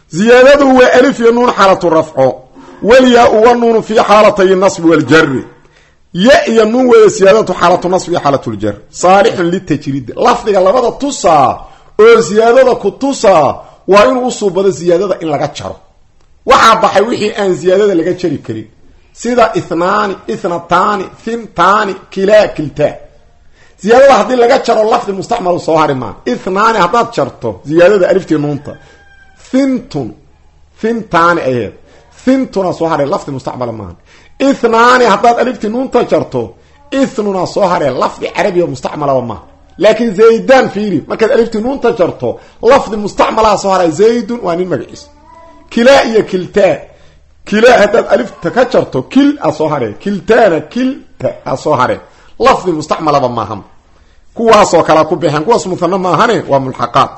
Ziyaadadu waa alif iyo nuun xaalatu rafco. Walyaa-u wanuunu fi xaalatay nasbi waljari ya iyo nuun weeye siyaadatu xaalatu nasbi iyo xaalatu ljar saalixun litajriid lafdiga labada tusaa oo ziyaadada ku tusaa waa inuu usuubado ziyaadada in laga jaro. Waxaa baxay wixii aan ziyaadada laga jari karin. Sida ithnaani ithnataani thintaani kilaa kiltaa ziyaadada haddii laga jaro lafdi mustacmalu soo hari maa ithnaani haddaad jarto ziyaadada aliftii nuunta. Thintun. Thintaani aheed thintuna soo hare lafdi mustacmala maaha ithnaani haddaad aliftii nuunta jarto ithnuna soo hare lafdi carabiga mustacmalaba maaha laakiin zaydan fiiri markaad aliftii nuunta jarto lafdi mustacmalaha soo hara zaydun waa nin magaciis. Kilaa iyo kiltaa kilaa haddaad alifta ka jarto kil a soo hare. Kiltaana kilta a soo hare lafdi mustacmalaba maahan kuwaasoo kalea ku baxeen kuwaas muhano maahane waa mulxaqaad.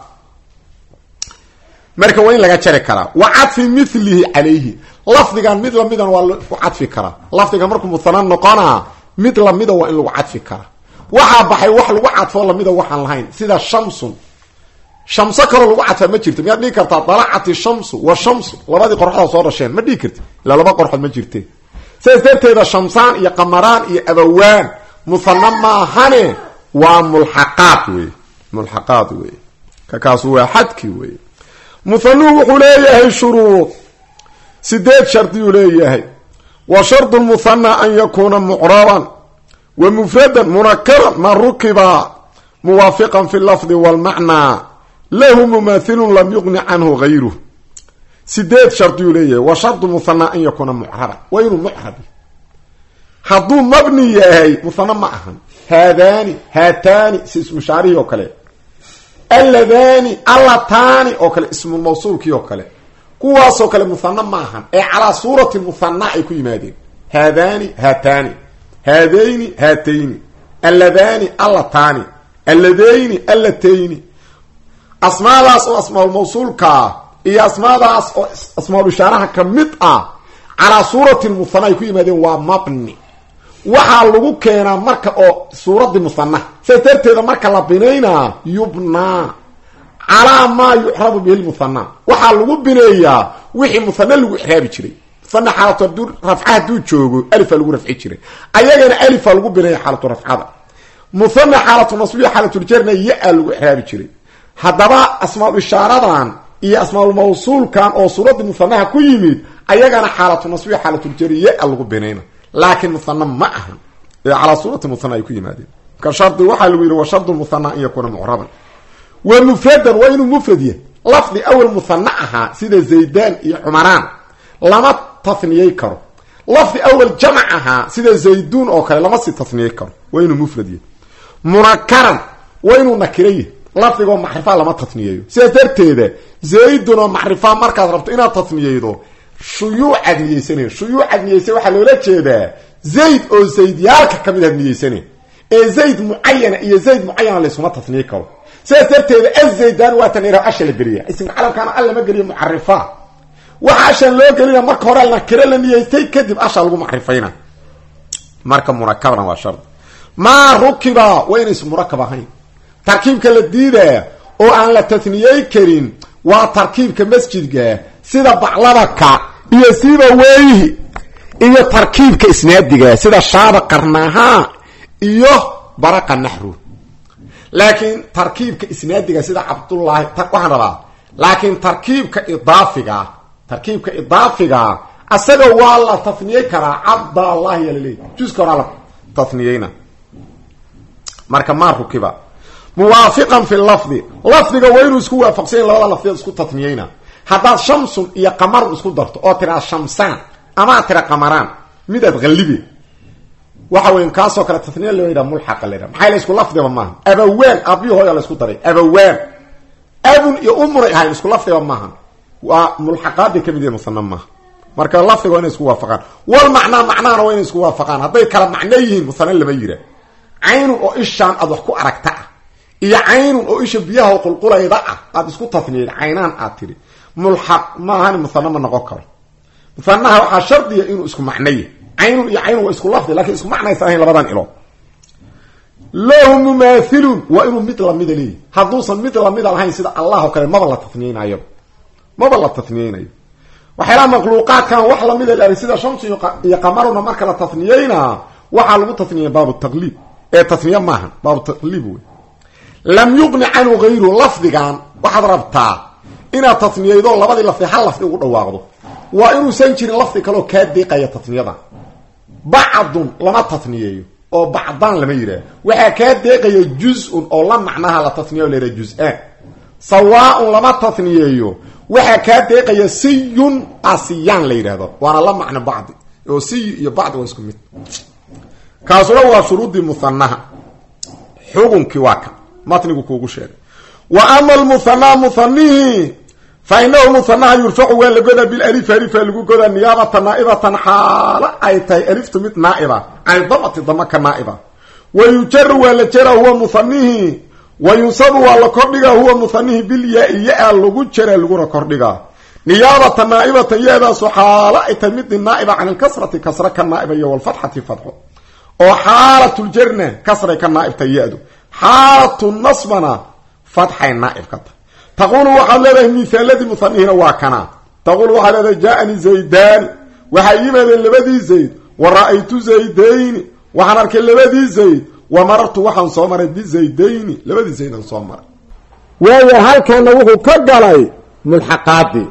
Marka waa in laga jari karaa wa cadfi milihi calayhi. Lafdigan mid lamidan waa lagu cadfi karaa. Lafdiga markuu muhano noqonaa mid lamida waa in lagu cadfi karaa. Waxaa baxay wax lagu cadfoo lamida waxaan lahayn sida shamsun. Shamso kaloo lagu cadfaa ma jirto miyaad dhihi kartaa dalacati shamsu wa shamsu labadii qorxoda soo dhasheen ma dhihi karti ilaa laba qorxood ma jirte. Sidaas darteeda shamsaan iyo qamaraan iyo abawaan muhana maahane waa mulxaqaad wey mulxaqaad wey kakaasu waa xadki wey muhanuhu wuxuu leeyahay shuruud. Sideed shardiyuu leeyahay. Wa shardu lmuhana an yakuuna mucraban wa mufradan munakaran ma rukiba. Muwaafiqan fi lafdi walmacnaa lahu mumathilun lam yuqni canhu gayruh sideed shardiyuu leeyahay. Wa shardu muhana an yakuuna mucraban waa inuu mucrab hadduu mabni yahay muhana ma ahan. Haadaani haataani si ismushaarihii oo kale. Alladani allataani oo kale ismu mawsuulkii oo kale. Kuwaasoo kale muhana ma ahan. Ee calaa suurati muhana ay ku yimaadeen. Haadaani haataani. Haadayni haatayni. Alladani allataani. Alladayni allatayni asmaadaas oo asmaalmawsuulkaa iyo asmaadaas oo asmaalushaaraha ka mid ah calaa suurati muhana ay ku yimaadeen waa mabni waxaa lagu keenaa marka oo suuradii muhanaha sidaas darteeda marka la binaynaa yubnaa. Calaa maa yucrabu bihi lmuhana waxaa lagu bineeyaa wixii muhana lagu ixraabi jiray. Muhana xaalatu haduu rafca hadduu joogo alifa lagu rafci jiray. Ayagana alifa lagu bineeya xaalatu rafcada. Muhana xaalatu nasbiya xaalatuljarna ya-a lagu ixraabi jiray. Haddaba asmaal ishaaradan iyo asmaalmawsuulkan oo suuradii muhanaha ku yimid ayagana xaalatu nasbiya xaalatuljarri ya-a lagu binayna laakiin muhana ma ahan. Ee calaa suurati ay ku yimaadeen. Marka shardi waxaa lagu yidhi wa shardu muhana an yakuuna mucraban. Wa mufradan waa inuu mufrad yahy lafdi awel muhana ahaa sida zaydaan iyo cumaraan lama taniyey karo. Lafdi awel jamac ahaa sida zayduun oo kale lama sii taniyey karo. Waa inuu mufrad yahy munakaran waa inuu nakiro yahy lafdigoo macrifaa lama taniyeeyo sidaas darteeda zaydun oo macrifaa markaad rabto inaad taniyeydo shuyuucaad niyeysane shuyuucaad niyeysa waxaa loola jeedaa zayd oo zaydyaalka ka mid aad niyeysane ee zayd mucayana iyo zayd mucayana laysuma tasniye karo. Sidaas darteeda azaydan waa tan ira asha la geliya ismka calamkaana al lama geliyo mucarifa waxa ashan loo gelina marka hore nakiro la niyeystay kadib asha lagu macrifayna marka murakabna waa shard. Maa rukiba waa inays murakab ahayn. Tarkiibka la diidaya oo aan la taniyey karin waa tarkiibka masjidka sida baclabaka iyo siba weyhi iyo tarkiibka isnaadiga sida shaaba qarnahaa iyo baraqa naxru. Laakiin tarkiibka isnaadiga sida cabdullaahi waxaan rabaa laakiin tarkiibka idaafiga tarkiibka idaafiga asaga waa la taniyey karaa cabdallahi yaa laleeya juska horaa marka maa rukiba. Muwaafiqan fi lafdi. Lafdiga waa inuu isku waafaqsanya labada lafdiyood isku taniyeyna haddaad shamsun iyo qamarun isku darto oo tiraa shamsaan amaad tira qamaraan midaad qallibe waxa weya kaasoo kale taniya loo yidhaha mulxaqa la yidhaha. Maxaa la isku lafdiba maaha abawaan aabiyo hooya la isku daray. Abawaan. Abun iyo umuray ahayn isku lafdiba maaha waa mulxaqaaday ka mid yahi musana maaha marka lafdiga waa isku waafaqaan. Wal macnaa macnaana waa inay isku waafaqaan. Hadday kala macno yihiin lama yira caynun oo ishaan aad wax ku aragta ah. Iyo caynun oo isha biyaha qulqulayda ah aad isku taniyeen caynaan aad tiri mulxaq maahan musane ma noqon karo. Musanaha waxaa shardiya inuu isku macnoya caynun iyo caynun waa isku lafdi laakiin isku macnaysan ahayn labadan ilo. Lahu mumaathilun waa inuu mid lamida leeyahy hadduusan mid lamida lahayn sida allah oo kale maba la taniyeynayo maba la taniyeynayo waxyaalaha makhluuqaadkan wax lamida la sida shamsu iyo qamaruna marka la taniyeyna waxaa lagu taniyey baabu taqliib ee taniye maaha baabu taqliib wey lam yuqni lafdigan waxaad rabtaa inaad taniyeydo labadii lafdi hal lafdi ugu dhawaaqdo. Waa inuusan jirin lafdi kaleoo kaa deeqaya taniyada bacdun lama taniyeeyo oo bacdaan lama yidhaah waxaa kaa deeqaya juz-un oo la macnaha la taniya o laydhaha juz-aan. Sawaa-un lama taniyeeyo waxaa kaa deeqaya siyun asiyaan la yidhahdo waana la macno bacdi. Oo siyi iyo bacdi waa isku mid. Kaasuna waa shuruudii muhanaha xukunkii waa kan matnigu kuugu sheegay wa ama almuhanaa muhanihii fa inahu muhanaha yurfacu waa la godaa bilalifi alifa lagu godaa niyaabatan naaibatan xaalo ay tahay aliftu mid naaiba can damati dama ka naaiba. Wa yujaru waa la jara huwa muhanihii wa yunsabu waa la kordhigaa huwa muhanihii bilyaa-i ya-a lagu jara laguna kordhigaa. Niyaabatan naaibatan ya-daasu xaalo ay tahay midii naaiba can ilkasrati kasra ka naaiba iyo walfatxati fatxo oo xaalatuljarna kasray ka naaibta ya-du fatxay naaib ka tahay. Taquulu waxaad leedahay mihaaladii muhanihina waa kanaa. Taquulu waxaad leedahay jaa-ani zaydaani waxay yimaadeen labadii zayd wa ra'aytu zaydayni waxaan arkay labadii zayd wa marartu waxaan soo maray bizaydayni labadii zaydaan soo maray. Waayo halkana wuxuu ka galay mulxaqaadii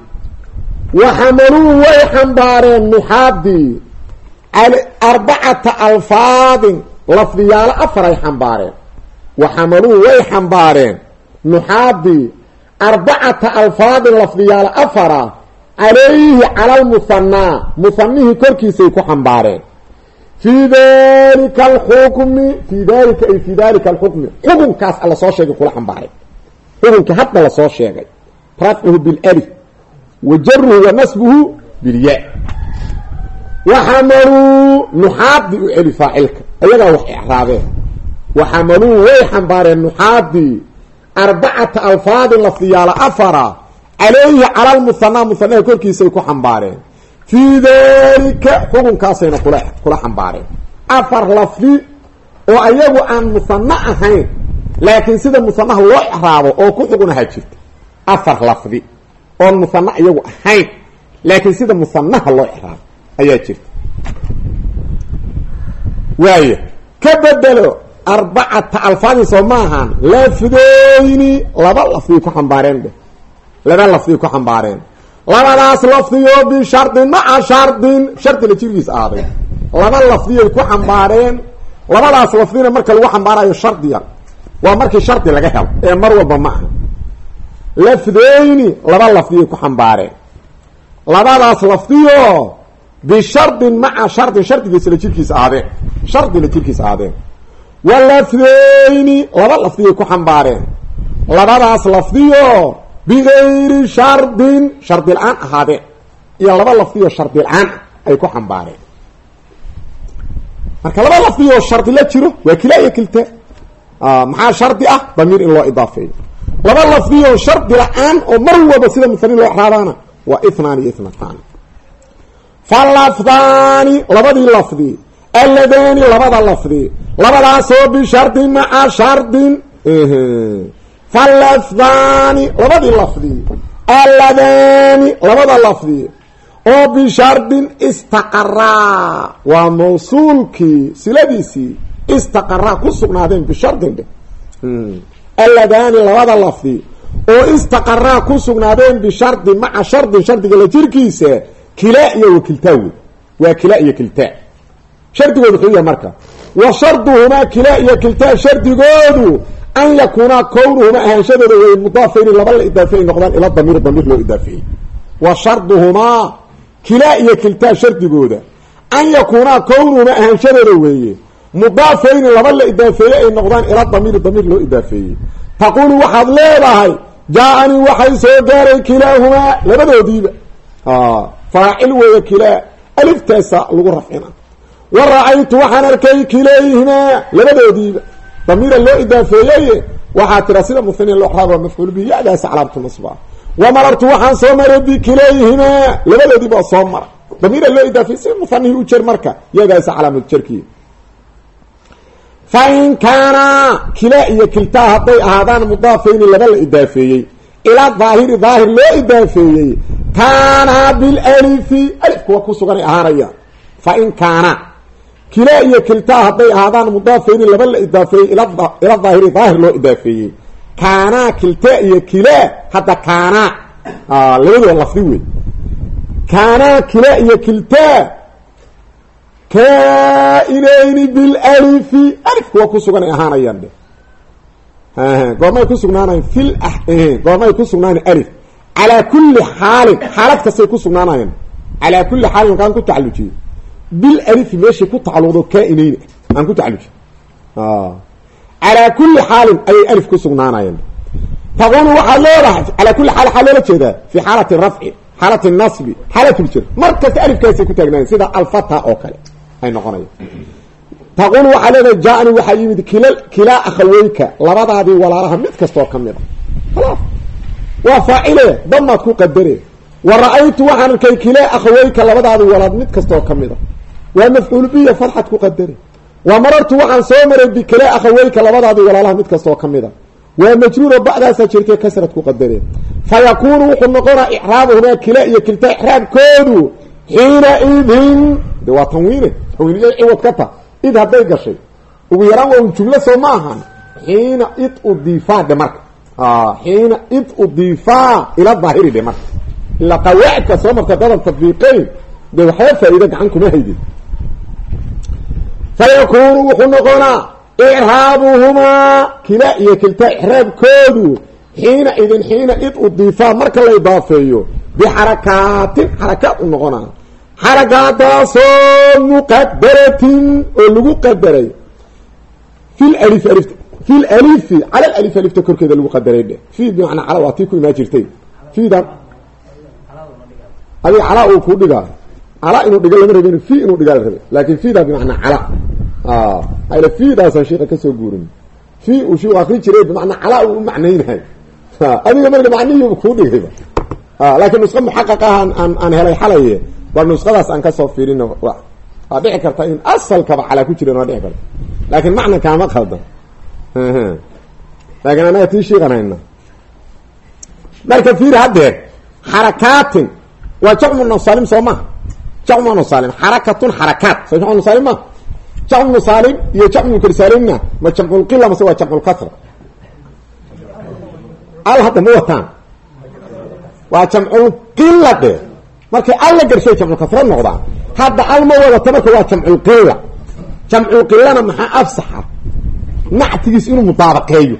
waxamaluu way xambaareen nuxaadii arbacata alfaadin lafdiyaalo afaray xambaareen. Waxamaluu way xambaareen nuxaadii arbacata alfaadin lafdiyaalo afara calayhi cala lmuhanaa muhanihii korkiisay ku xambaareen. Fii dalika alxukmi fii dalika ay fii dalika alxukmi xukunkaas alla soo sheegay kula xambaareen xukunkii hadda la soo sheegay. Rafcuhu bilif wa jaruhu wa nasbuhu bilya waxamaluu nuxaadii u celi faacilka ayagaa wax icraabeen. Waxamaluu way xambaareen nuxaadii arbacata alfaadin lafdiyaala afara calayhi cala lmuhanaa muhanaha korkiisay ku xambaareen fii dalika xukunkaasayna kula kula xambaareen afar lafdi oo ayagu aan muhano ahayn laakiin sida muhanaha loo icraabo oo ku xugun ahaa jirta afar lafdi oon muhano iyagu ahayn laakiin sida muhanaha loo icraabo ayaa jirta waaya ka bedelo arbacata alfaadin soo ma ahaan lafdeyni laba lafdiay ku xambaareen dheh laba lafdiay ku xambaareen. Labadaas lafdiyo bishardin maca shardin. Shardina jirgiis aaday. Laba lafdiyay ku xambaareen. Labadaas lafdina marka lagu xambaarayo shardiya waa markii shardi laga helo. Ee mar walba ma aha. Lafdeyni laba lafdiyay ku xambaareen. Labadaas lafdiyo bishardin maca shardin shardigiisla jirkiis aadeen shardina jirkiis aadeen wa lafdeyni laba lafdiyay ku xambaareen labadaas lafdiyo bigayri shardin shardi la'aan ahaadeen iyo laba lafdiyo shardi la'aan ay ku xambaareen marka laba lafdiyo shardi la jiro waa kilaa iyo kilta maxaa shardi ah damiir in loo idaafeeyo laba lafdiyo shardi la'aan oo mar walba sida musanin loo exraabaana waa ithnaan iyo ithnataani falafdaani labadii lafdi alladani labada lafdi. Labadaasoo bishardin maca shardin. Falafdaani labadii lafdi. Alladani labada lafdi. Oo bishardin istaqaraa waa mawsuulkii siladiisii istaqaraa ku sugnaadeen bishardin dhe alladani labada lafdi. Oo istaqaraa ku sugnaadeen bishardin maca shardin shardiga la jirkiisa kilaa iyo wakiltaa wey waa kilaa iyo kiltaa shardigoodu wuxuu yahay marka. Wa sharduhumaa kilaa iyo kiltaa shardigoodu an yakuunaa kownuhumaa ahaanshadooda way mudaafayni laba la idaafeey noqdaan ila damiir damiir loo idaafeeyey wa sharduhumaa kilaa iyo kiltaa shardigooda an yakuunaa kownuhumaa ahaanshadooda weeye mudaafayni laba la idaafeeye ay noqdaan ila damiiri damiir loo idaafeeyey taquulu waxaad leedahay jaa-anii waxay soo gaaray kilaahumaa labadoodiiba. Faacil weeye kilaa aliftaasa lagu rafcina wa ra'aytu waxaan arkay kilayhimaa labadoodiiba damiira loo idaafeeyey waxaa tira sida muhaniin loo raaba mafcuul bihi yadaas calaamatu nasba wa marartu waxaan soo maray bikilayhimaa labadoodiiba oo soo mara damiira loo idaafeeyey sida muhanihii u jer marka yadaas calaamad jerkii fa in kaana kilaa iyo kiltaa hadday ahaadaan mudaafayni laba la idaafeeyey ilaa daahiri daahir loo idaafeeyey kaana bilalifi kilaa iyo kiltaa hadday ahaadaan mudaafayni laba la idaafeeyey ila daahiri daahir loo idaafeeyey. Kaanaa kiltaa iyo kilaa hadda kaanaa labadooda lafdi wey kaanaa kilaa iyo kiltaa kaainayni bilalifi alif kuwa ku suganay ahaanayaan dhe goormay ku sugnaanayan fil goormay ku sugnaanayan alif. Calaa kulli xaalin xaalad kastay ku sugnaanayaan. Calaa kulli xaalin markaan ku tacallujiyo bil alifi meeshay ku tacalluqdo kaainayni aan ku tacallujiyo calaa kulli xaalin ayay alif ku sugnaanayaan taqulu waxaad leedahay calaa kulli xaal waxaa loola jeedaa fi xaalati rafci xaalati nasbi xaalatljir mar kasta alifkaasay ku taagnaayeen sida alfata oo kale ay noqonaya taqulu waxaa leedahay jaa-ni waxaa yimid kila kilaa akhaweyka labadaadii walaalaha mid kastoo ka mid a. Khalaas waa faacile damaad ku qadare. Wa ra'aytu waxaan arkay kilaa akhaweyka labadaadii walaad mid kastoo ka waa mafcuul biya fadxad ku qadare wa marartu waxaan soo maray bikilaa akhaweyka labadaadii walaalaha mid kastoo ka mid a waa majruuro bacdaasaa jirtay kasrad ku qadareen fa yakuunu wuxuu noqonaa icraabuhumaa kila iyo kilta icraabkoodu xiina idin de waa tanwiine tanwiiniya ciwad ka ta. Id hadday gashay. Ugu yaraan waa un jumlo soo ma ahan. Xiina id udiifaa dhe marka. Xiina id udiifaa ila daahiri dhe marka. Ilaa qawaacidka soo marta dadan tadbiiqeyn de waxba faa-iida gacan kuma haydin fa yakuunu wuxuu noqonaa icraabuhumaa kila iyo kilta icraabkoodu xiina idin xiina id udiifaa marka la idaafeeyo bixarakaatin xarakaad u noqonaa xarakaadaasoo muqadaratin oo lagu qadaray fil alif alifta fil alifi cala alif alifta korkeeda lagu qadaray dhe fi bimacnaa cala waa tii ku imaan jirtay fiidan adiga calaa uu kuu dhigaa calaa inuu dhiga lama rabin fi inuu dhigaa la fiidaasaan sheika ka soo guurin. Fi uu shiiku akri jiray bimacnaa calaa uu u macnaynahay. Adiga marka macnihiiba kuu dhigayba laakiin nusqa muxaqaq ah aan aan helay xalaye bal nusqadaas aan ka soo fiirino waa dhici karta in asalkaba calaa ku jiran waa dhici karta. Laakiin macna kaama qaldan laakiin anaga tii shiiqan hayna. Marka fiir haddeer xarakaatin waa jacmu nusaalim soo maha jacmu nusaalim xarakatun xarakaat. Soo jacmu nusaalim iyo jacmu mukarsaalimna ma jamculqila mase waa jamculkasra al hadda ma wataan. Waa jamculqila dhe markay alla garshay jamculkasra noqdaan. Hadda al ma wadata marka waa jamculqila jamculqilana maxaa afsaxa. Nactigiis inuu mudaabaqeeyo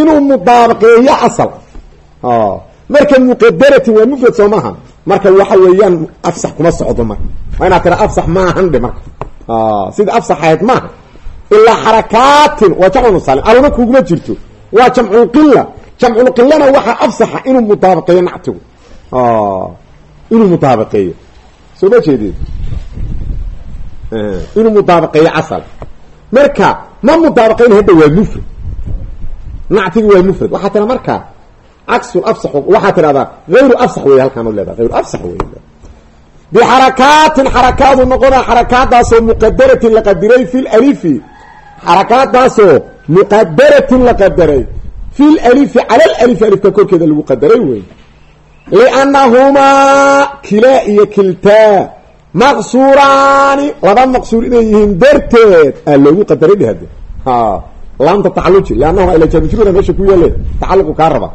inuu mudaabaqeeyo asal. Marka muqadaratin waa mufrad soo maaha marka waxa weeyaan afsax kuma socdo marka. Waa inaad tira afsax maahan dhe marka sida afsax ahayd maaha ilaa xarakaatin waa jamcu musaalim aluna kuguma jirto waa jamculqila jamculqilana waxaa afsaxa inuu mudaabaqeeyo nactigu inuu mudaabaqeeyo soo ma jeedid inuu mudaabaqeeyo casal marka ma mudaabaqeyn hadda waa mufrad nactigi waa mufrad waxaa tira marka caksul afsax waxaa tidhahdaa hayru afsax wey halkaan od leedaha hayru afsax wey bixarakaatin xarakaadu noqonaa xarakaadaasoo muqadaratin la qadiray fi lalifi xarakaadaasoo muqadaratin la qadaray fi lalifi cala lalifi alifka korkeeda lagu qadaray wey liannahumaa kilaa iyo kiltaa maqsuuraani laba maqsuur inay yihiin darteed aa loogu qadaray dheh hade laamta tacaluji liannahuma ila jaamijruura meesha ku yaale tacaluqu kaa raba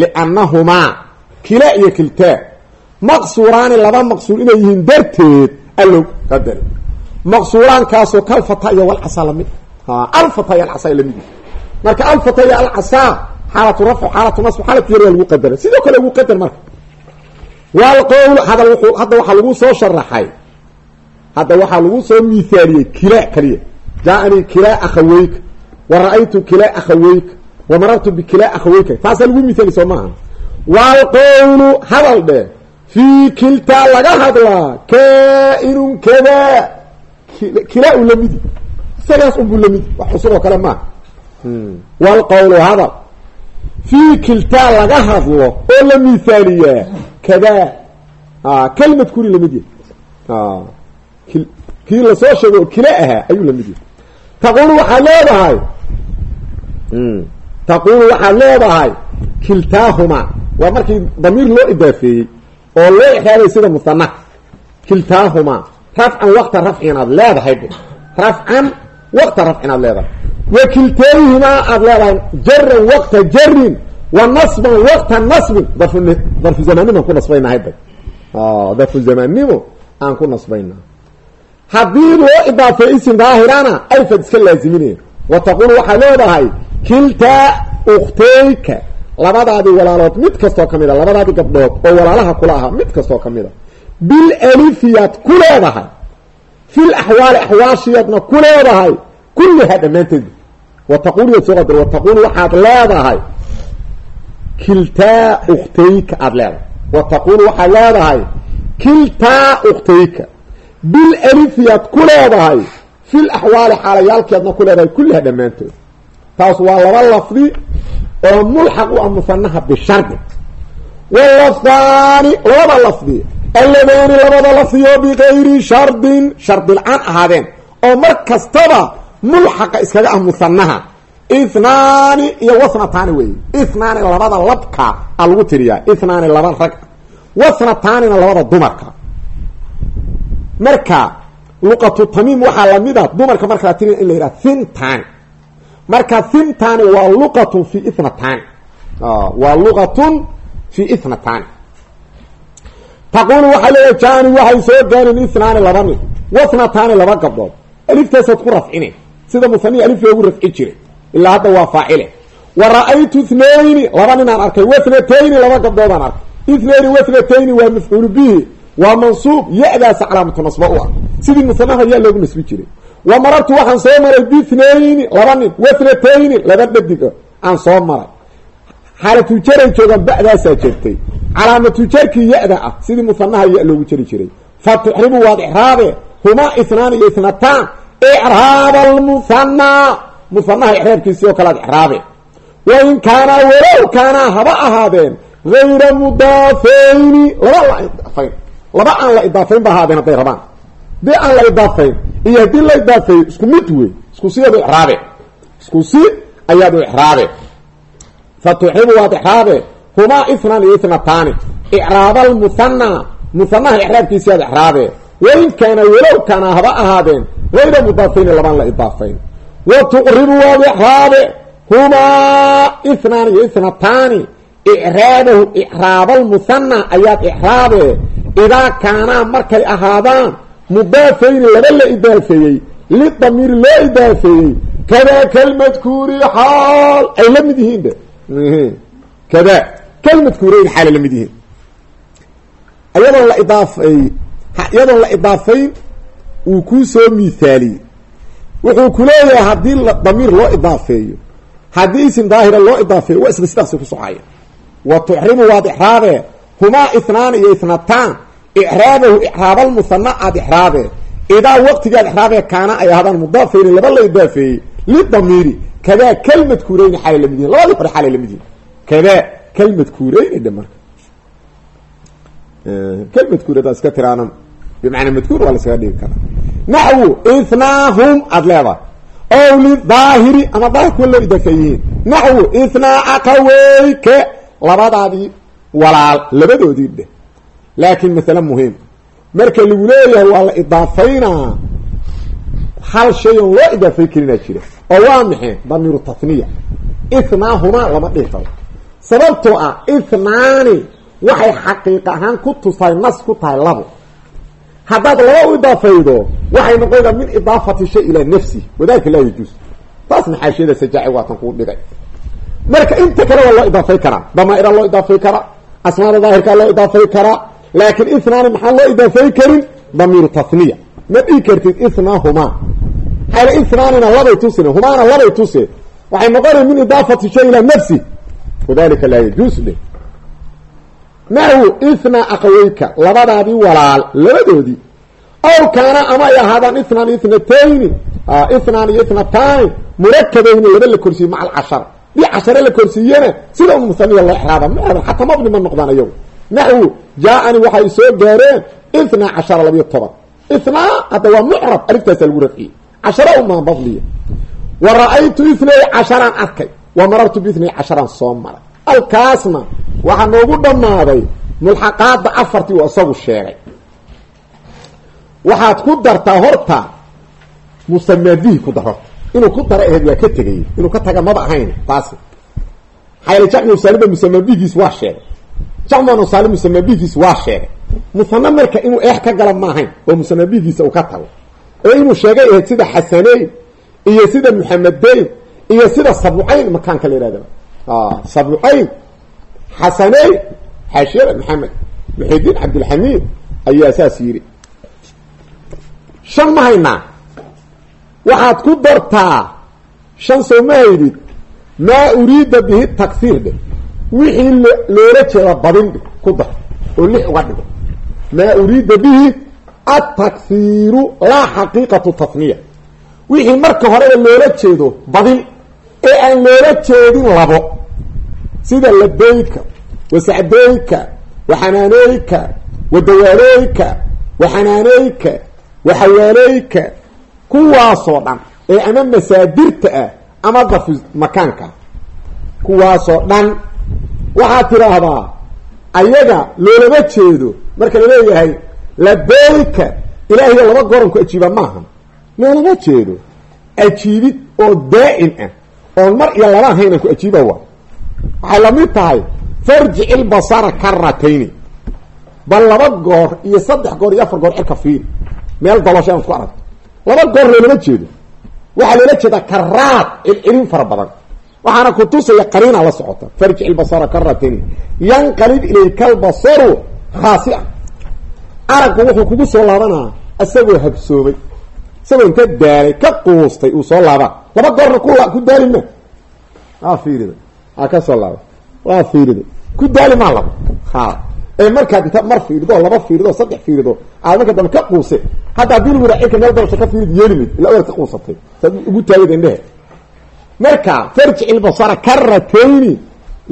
liannahumaa kila iyo kiltaa maqsuuraani laba maqsuur inay yihiin darteed allow qadare maqsuuraankaasoo kalfata iyo walcasaa la mid alfata iyo alcasaa la mid marka alfata iyo alcasaa xaalatu rafc xaalatu nasb xaalatu yar waa lagu qadara sidoo kale lagu qadar marka. Waalqowl hada wuxuu hadda waxaa lagu soo sharaxay hadda waxaa lagu soo miithaaliyey kila kaliya. Jaa-anii kilaa akhaweyka wa ra'aytu kilaa akhaweyka wa marartu bikilaa akhaweyka taasaa lagu hadal dhe fii kiltaa laga hadlaa kaa-inun kadaa kilaa u lamidi isagaas unbuu lamidi wax cusub oo kale maaha waalqowlu hadal fii kiltaa laga hadlo oo la mihaaliyaa kadaa kelmad kuri la mid yahay. Kii la soo sheego oo kila ahaa ayuu la mid yahay. Taqulu waxaad leedahay. Taqulu waxaad leedahay kiltaahumaa waa markii damiir loo idaafeeyey oo loo ixraabay sida musana kiltaahumaa. Rafcan waqta rafcin aad leedahay rafcan waqta rafcin aad leedahay. Wa kiltayhimaa aad leedahay jaran waqta jarin wa nasban waqta nasbin. Darfu zamaanimo aan ku nasbayna hadda darfu zamaannimo aan ku nasbayna haddii loo idaafeey isim daahirana ayfad iska laaziminaya wa taqulu waxaad leedahay kiltaa ukhteyka labadaadii walaalood mid kastoo ka mid a labadaadii gabdhood oo walaalaha kula ahaa mid kastoo ka mid a. Bil alifiyaad ku leedahay. Fil axwaali axwaashiyaadna ku leedahay. Kullihaa dhammaanteedba wa taqulu yaad soo qadar wa taqulu waxaad leedahay. Kiltaa ukhteyka aada leedahay. Wa taqulu waxaad leedahay. Kiltaa ukhteyka bil alifiyaad ku leedahay. Fil axwaali xaalayaalkeedna ku leedahay. Kulliha dhammaantood taas waa laba lafdi oo mulxaq u ah musanaha bishardi walafdaani labada lafdi. Alladaani labada lafdi oo bikayri shardin shardi la'aan ahaadeen oo mar kastaba mulxaqa iskaga ah musanaha ithnaani iyo wasnataani wey ithnaani labada labka a lagu tiriyaa. Ithnaani laba rag. Wasnataanina labada dumarka. Marka luqatu tamiim waxaa la mid a dumarka marka la tiriya in la yidhaha thintani marka thintani waa luqatun fi ithnatani waa luqatun fi ithnatani taqulu waxay leedahay jani waxay soo gaareen ithnaani laba nin. Wasnataani laba gabdhood. Aliftaasaad ku rafcine. Sida musanii alif loogu rafci jiray ilaa hadda waa faacile. Wa ra'aytu ithnayni laba ninaan arkay wathnatayni laba gabdhoodaan arkay. Ithnayni wathnatayni waa mafcuulu bihi waa mansuub ya-daasa calaamatu ah. Sidii musanaha yaa loogu nasbi jiray wa marartu waxaan soo maray bithnayni laba nin wathnatayni laba dhadiga aan soo maray. Xaalatujaray joogaan ba'daasaa jirtay. Calaamatujarkii ya-da ah sidii musanaha ya loogu jari jiray. Fa tuxribu waad icraabe humaa ithnaani iyo ithnataan icraaba almuhanaa muhanaha icraabkiisii oo kale ad icraabe wain kaanaa walow kaanaa haba ahaadeen gayra mudaafayni laba laba aan la idaafayn ba ahaadeen hadday rabaan. Aan la idaafayn iyo haddii la idaafeeyo isku mid wey isku si adu icraabe isku si ayaadu icraabe fa tuxibu waad icraabe humaa ithnaan iyo ithnataani icraaba almuhanaa muhanaha icraabkiisii aad icraabe wain kaana walow kaanaa haba ahaadeen gayra mudaafayni labaan la idaafayn. Wa tuqribu waad icraabe humaa ithnaan iyo ithnataani icraabahu icraaba almuhanaa ayaad icraabe idaa kaanaa markay ahaadaan mudaafayni laba la idaafeeyey lidamiiri loo idaafeeyey kadaa kalmadkuuri xaal ay la mid yihiin de. Kadaa kalmadkuurayn xaal ay la mid yihiin. Iyadoon la idaafay iyadoon la idaafayn uu kuu soo miithaaliyey. Wuxuu ku leeyahay haddii damiir loo idaafeeyo haddii isim daahira loo idaafeeyo waa isla sidaasi ku socaya wa tuxrimu waad icraabe humaa iyo ithnataan icraabahu icraabalmuhana aad icraabe idaa waqtigaad icraabee kaana ay ahaadaan mudaafayni laba la idaafeeyey lidamiiri kadaa kalmadkuureyni xaalay la mid yihiin labadii hore xaalay la mid yihiin kadaa kalmadkuureyni dhe marka kalmadkuur haddaad iska tiraana bimacnaa madkuur waa la iskaga dhigi karaa naxwu ithnaahum aada leedahay ow lidaahiri ama daahir kuwa loo idaafeeyihiin naxwu ithnaa aqaweyke labadaadii walaal laakiin masale muhiim. Marka lagu leeyahay waa la idaafaynaa. Hal shay oon loo idaafay karinaa jira. Oo waa maxay damiiru tahniya ithnaahumaa lama dhihi karo. Sababtoo ah ithnaani waxay xaqiiq ahaan ku tusahay nas ku tahay labo. Haddaad laba u idaafaydo waxay noqonaysaa min idaafati shay ilaa nafsi. Wadalika laa yajuus taasna xaashiyada sajaaci waatan kuu dhigay. Marka inta kale waa loo idaafay karaa. Damaaira loo idaafay karaa. Asmaada daahirkaa loo idaafay karaa laakiin ithnaani maxaan loo idaafay karin? Damiiru tahniya ma dhigi kartid ithnaahumaa. Xayla ithnaanina labay tusine humaana labay tuse. Waxay noqonaya min idaafati shay ilaa nafsi. Wadalika laa yajuus dhe naxwu ithnaa aqaweyka labadaadii walaal labadoodii. Aw kaana ama ay ahaadaan ithnaan ithnatayni ithnaan iyo ithnataani murakabayni laba la korsiiye maca alcashara dii cashare la korsiiyena sida un musaniya loo exraaba ma xataa mabni ma noqdaan ayagu naxwu jaa-ani waxay soo gaareen ithnaa cashara labiyo toban ithnaa hadda waa mucrab aliftaasa lagu rafciyey cashara umaa badliya wa ra'aytu ithnay casharaan arkay wa marartu biithnay casharaan soo maray alkaasna waxaa noogu dhammaaday mulxaqaadda afartii uu isagu sheegay waxaad ku dartaa horta musamaadihi ku dar horta inuu ku dara ahayd waa ka tegay inuu ka taga maba taasi xayla jacmu saaliba musamabihiis waa sheegay jacmanu saali musamabihiis waa sheegay. Musana marka inuu eex ka gala ma ahayn oo musamabihiisa uu ka tago. Oo inuu sheegay ahayd sida xasaneyn iyo sida muxamedeyn iyo sida sabucayn makaanka la yihahda sabucayn xasaneyn xaashiyada maxamed muxidiin cabdilxamiid ayaa saas yidhi shan ma haynaa waxaad ku dartaa shan soo ma haydid. Maa uriida bihi takhiir dhe wixii loola jeeda badin ku dar oo lix uga dhigo. Maa uriida bihi atakhiiru laa xaqiiqatu tahniya wixii marka horeba loola jeedo badin ee aan loola jeedin labo. Sida labeyka wasacdeyka waxanaaneyka wadawaaleyka waxanaaneyka waxawaaleyka kuwaasoo dhan ee ama masaadirta ah ama darfu makaanka kuwaasoo dhan waxaad tidhaahdaa ayaga loolama jeedo. Marka la leeyahay labayka ilaahiyo laba goran ku ajiiba maaha loolama jeedo. Ajiibid oo daa'im ah oon mar iyo laba ahaynan ku ajiiba waa. Waxay la mid tahay farjic ilbasara karatayni bal laba goor iyo saddex goor iyo afar goor cirka fiir meel dalosha aan isku aragto laba goor loolama jeedo. Waxaa loola jeedaa karaad cilcilin fara badan waxaana kutusaya qariina la socota. Farjic ilbasara karatayni yanqalib ilayka albasaru khaasi'a araggu wuxuu kugu soo laabanaa isagoo habsoomay isagoo inta daalay ka quustay uu soo laabaa. Laba goorna ku ku daali ma. Waa fiirida. Aa ka soo laaba waa fiirida. Ku daali maa laba. Ha ee markaad inta mar fiirido laba fiirido saddex fiirido aad marka dambe ka quuse hadda haddii lagu raa cirka meel dalsha ka fiirid yeeli mayd ila oad ka quusatay. Saad ugu taagid indhehe marka farjic ilbasara karatayni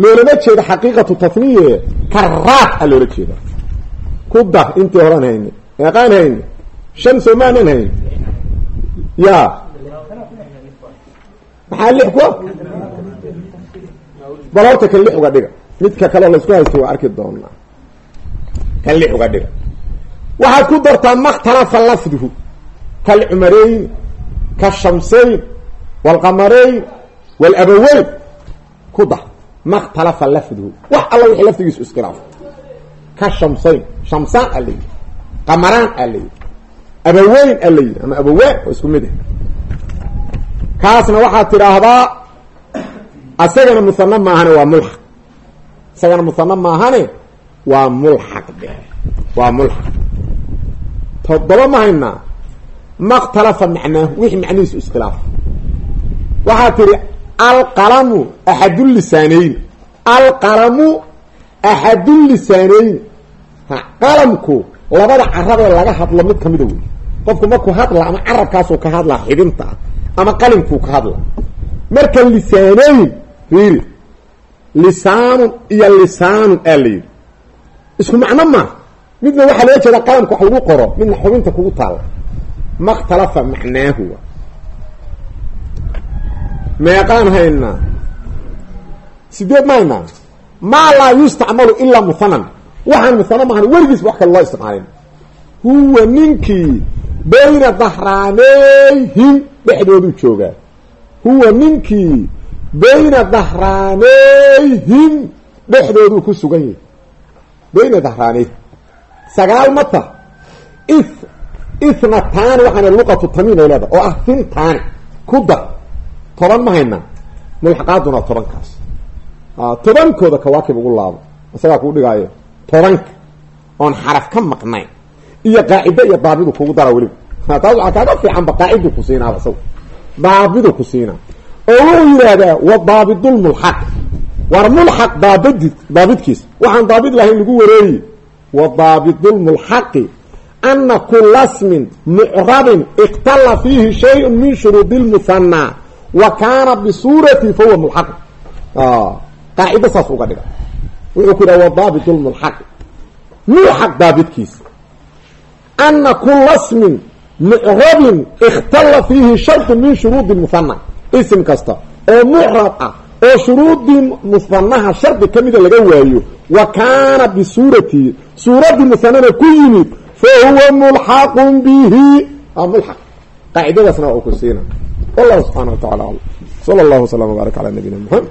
loolama jeedo xaqiiqatu tafniye karaad a loola jeeda ku dar intii horan hayni meeqaan hayni shan soo maanan hayn ya. Maxaa lix ku bal horta kan lix uga dhiga. Midka kaleo laysku haysto waa arki doonaa. Kan lix uga dhiga. Waxaad ku dartaa makhtalafa lafduhu. Kalcumareyn kashamseyn waalqamareyn waalabaweyn ku dar makhtalafa lafduhu wax alla wixii lafdigiisu iskhilaafo ka shamsayn shamsaan aa layidhi qamaraan aa layidhi abaweyn aa layidhi ama abawaan oo isku mid ah kaasna waxaad tidhaahdaa isagana musano maahane waa mulxaq isagana musano maahane waa mulxaq de waa mulxaq toddoba ma haynaa makhtalafa macnaahu wixii macnihiisu iskhilaaf waxaa tidhi alqalamu axadullisaaneyn alqalamu axadullisaaneyn qalamku labada carabee laga hadlo mid kamida wey qofku markuu hadla ama carabkaasuu ka hadlaa xidhinta ama qalimkuu ka hadla marka lisaaneyn fiiri lisaanun iyo lisaanun aa yidhi isku macno maa midna waxaa loola jeedaa qalamka wax lagu qoro midna xubinta kugu taalla. Makhtalafa macnaahu meeqaan haynaa sideed ma haynaa maa laa yustacmalu ilaa muhanan waxaan muhano maahan weligiisba wax kale loo isticmaalin. Huwa ninkii bayna dahraaneyhim dhexdooduu joogaa. Huwa ninkii bayna dahraaneyhim dhexdooduu ku sugan yahay. Bayna dahraaneyhim sagaal mata if ithnataani waxaana luqatu tamiim ay leedahay oo ah fintaani ku dar toban ma haynaa mulxaqaaduna tobankaas. Tobankooda kawaakib ugu laabo. Isagaa kuu dhigaayo tobanka oon xaraf ka maqnayn. Iyo qaacido iyo daabidu kugu dara weliba taas waxaa kaaga fiicanba qaacidu ku siinaaba isaga daabidu ku siinaa. Oo wuxuu yidhaahdaa wa daabidulmulxaq war mulxaq daabadi daabidkiisa waxaan daabid lahayn lagu wareeyi. Wa daabidulmulxaqi ana kula smin mucrabin iktala fiihi shayun min shuruudi lmuhanaa wa kaana bisuurati fahuwa mulxaq qaacido saas uga dhiga. Wuxuu ku yidhaha wa daabit lmulxaqi mulxaq daabidkiisa ana kula smin mucrabin ikhtala fiihi shardu min shuruudi muhana ism kasta oo mucrab ah oo shuruudii muhanaha shardi kamida laga waayo wa kaana bisuuratihi suuraddii muhanana ku yimid fa huwa mulxaqun bihi. Waa mulxaq qaacidadaasna waa uu ku siina wallahu subxana wa tacala alam sala allahu waslama wbaarak cala nabiyina muxamed